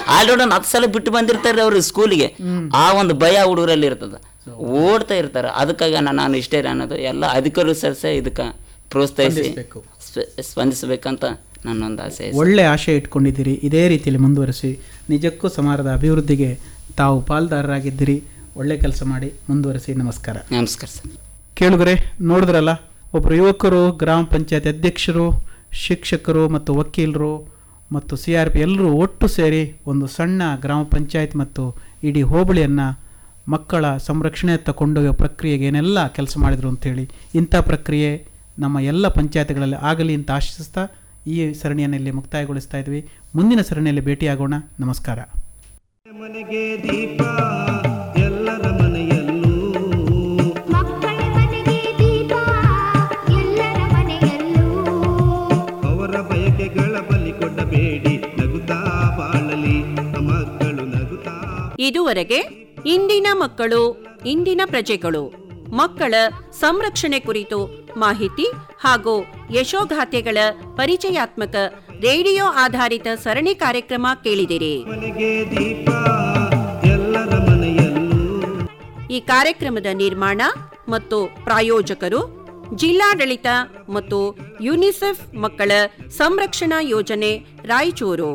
ಆಲ್ರೆಡಿ ಒಂದು ಹತ್ತು ಸಲ ಬಿಟ್ಟು ಬಂದಿರ್ತಾರೆ ಅವ್ರಿಗೆ ಸ್ಕೂಲಿಗೆ ಆ ಒಂದು ಭಯ ಹುಡುಗರಲ್ಲಿ ಇರ್ತದೆ. ಓಡ್ತಾ ಇರ್ತಾರೆ. ಅದಕ್ಕಾಗಿ ನಾನು ಇಷ್ಟೇ ಅನ್ನೋದು ಎಲ್ಲ ಅಧಿಕಾರಿಗಳು ಸರ್ಸೆ ಇದಕ್ಕೆ ಪ್ರೋತ್ಸಾಹಿಸಿ ಸ್ಪಂದಿಸ್ಬೇಕು. ಸ್ಪ- ಸ್ಪಂದಿಸಬೇಕಂತ ನನ್ನೊಂದು ಆಸೆ. ಒಳ್ಳೆ ಆಶಯ ಇಟ್ಕೊಂಡಿದ್ದೀರಿ. ಇದೇ ರೀತಿಯಲ್ಲಿ ಮುಂದುವರಿಸಿ ನಿಜಕ್ಕೂ ಸಮಾಜದ ಅಭಿವೃದ್ಧಿಗೆ ತಾವು ಪಾಲ್ದಾರರಾಗಿದ್ದೀರಿ. ಒಳ್ಳೆ ಕೆಲಸ ಮಾಡಿ ಮುಂದುವರಿಸಿ. ನಮಸ್ಕಾರ. ನಮಸ್ಕಾರ ಸರ್. ಕೇಳುಗರೆ ನೋಡಿದ್ರಲ್ಲ ಒಬ್ಬರು ಯುವಕರು ಗ್ರಾಮ ಪಂಚಾಯತ್ ಅಧ್ಯಕ್ಷರು ಶಿಕ್ಷಕರು ಮತ್ತು ವಕೀಲರು ಮತ್ತು ಸಿ ಆರ್ ಪಿ ಎಲ್ಲರೂ ಒಟ್ಟು ಸೇರಿ ಒಂದು ಸಣ್ಣ ಗ್ರಾಮ ಪಂಚಾಯತ್ ಮತ್ತು ಇಡೀ ಹೋಬಳಿಯನ್ನು ಮಕ್ಕಳ ಸಂರಕ್ಷಣೆಯತ್ತ ಕೊಂಡೊಯ್ಯೋ ಪ್ರಕ್ರಿಯೆಗೆ ಏನೆಲ್ಲ ಕೆಲಸ ಮಾಡಿದರು ಅಂಥೇಳಿ ಇಂಥ ಪ್ರಕ್ರಿಯೆ ನಮ್ಮ ಎಲ್ಲ ಪಂಚಾಯತ್ಗಳಲ್ಲಿ ಆಗಲಿ ಅಂತ ಆಶಿಸ್ತಾ ಈ ಸರಣಿಯನ್ನು ಇಲ್ಲಿ ಮುಕ್ತಾಯಗೊಳಿಸ್ತಾ ಇದ್ವಿ. ಮುಂದಿನ ಸರಣಿಯಲ್ಲಿ ಭೇಟಿಯಾಗೋಣ. ನಮಸ್ಕಾರ. ಮನೆಗೆ ದೀಪ ಎಲ್ಲರ ಮನೆಯಲ್ಲೂ. ಮಕ್ಕಳ ಮನೆಗೆ ದೀಪ ಎಲ್ಲರ ಮನೆಯಲ್ಲೂ. ಅವರ ಬಯಕೆಗಳ ಬಲಿ ಕೊಡಬೇಡಿ ನಗುತ್ತಾ ಬಾಳಲಿ ಮಕ್ಕಳು ನಗುತ್ತಾ. ಇದುವರೆಗೆ ಇಂದಿನ ಮಕ್ಕಳು ಇಂದಿನ ಪ್ರಜೆಗಳು. ಮಕ್ಕಳ ಸಂರಕ್ಷಣೆ ಕುರಿತು ಮಾಹಿತಿ ಹಾಗೂ ಯಶೋಗಾಥೆಗಳ ಪರಿಚಯಾತ್ಮಕ ರೇಡಿಯೋ ಆಧಾರಿತ ಸರಣಿ ಕಾರ್ಯಕ್ರಮ ಕೇಳಿದಿರಿ. ಈ ಕಾರ್ಯಕ್ರಮದ ನಿರ್ಮಾಣ ಮತ್ತು ಪ್ರಾಯೋಜಕರು ಜಿಲ್ಲಾಡಳಿತ ಮತ್ತು ಯುನಿಸೆಫ್ ಮಕ್ಕಳ ಸಂರಕ್ಷಣಾ ಯೋಜನೆ ರಾಯಚೂರು.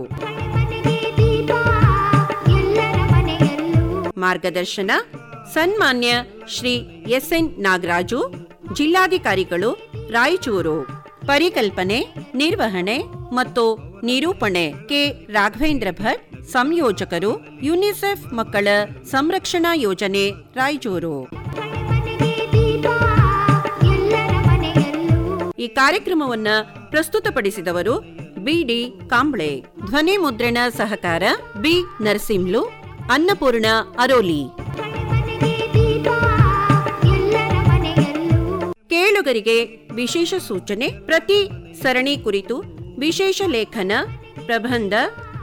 ಮಾರ್ಗದರ್ಶನ, ಸನ್ಮಾನ್ಯ ಶ್ರೀ ಎಸ್ ಎನ್ ನಾಗರಾಜು, ಜಿಲ್ಲಾಧಿಕಾರಿಗಳು, ರಾಯಚೂರು. ಪರಿಕಲ್ಪನೆ, ನಿರ್ವಹಣೆ ಮತ್ತು ನಿರೂಪಣೆ ಕೆ. ರಾಘವೇಂದ್ರ ಭಟ್ ಸಂಯೋಜಕರು, ಯುನಿಸೆಫ್ ಮಕ್ಕಳ ಸಂರಕ್ಷಣಾ ಯೋಜನೆ, ರಾಯಚೂರು. ಈ ಕಾರ್ಯಕ್ರಮವನ್ನ ಪ್ರಸ್ತುತಪಡಿಸಿದವರು ಬಿಡಿ ಕಾಂಬ್ಳೆ. ಧ್ವನಿ ಮುದ್ರಣ ಸಹಕಾರ ಬಿ. ನರಸಿಂಹ್ಲು ಅನ್ನಪೂರ್ಣ ಅರೋಲಿ. ಕೇಳುಗರಿಗೆ ವಿಶೇಷ ಸೂಚನೆ, ಪ್ರತಿ ಸರಣಿ ಕುರಿತು ವಿಶೇಷ ಲೇಖನ, ಪ್ರಬಂಧ,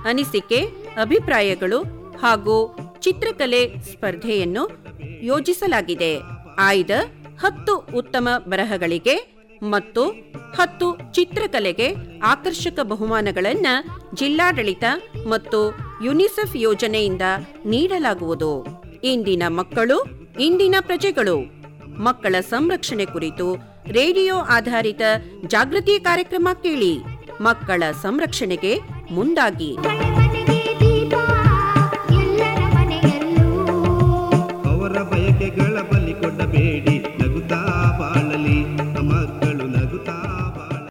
ಅನಿಸಿಕೆ, ಅಭಿಪ್ರಾಯಗಳು ಹಾಗೂ ಚಿತ್ರಕಲೆ ಸ್ಪರ್ಧೆಯನ್ನು ಯೋಜಿಸಲಾಗಿದೆ. ಆಯ್ದ ಹತ್ತು ಉತ್ತಮ ಬರಹಗಳಿಗೆ ಮತ್ತು ಹತ್ತು ಚಿತ್ರಕಲೆಗೆ ಆಕರ್ಷಕ ಬಹುಮಾನಗಳನ್ನು ಜಿಲ್ಲಾಡಳಿತ ಮತ್ತು ಯುನಿಸೆಫ್ ಯೋಜನೆಯಿಂದ ನೀಡಲಾಗುವುದು. ಇಂದಿನ ಮಕ್ಕಳು, ಇಂದಿನ ಪ್ರಜೆಗಳು, ಮಕ್ಕಳ ಸಂರಕ್ಷಣೆ ಕುರಿತು ರೇಡಿಯೋ ಆಧಾರಿತ ಜಾಗೃತಿ ಕಾರ್ಯಕ್ರಮ ಕೇಳಿ ಮಕ್ಕಳ ಸಂರಕ್ಷಣೆಗೆ ಮುಂದಾಗಿ.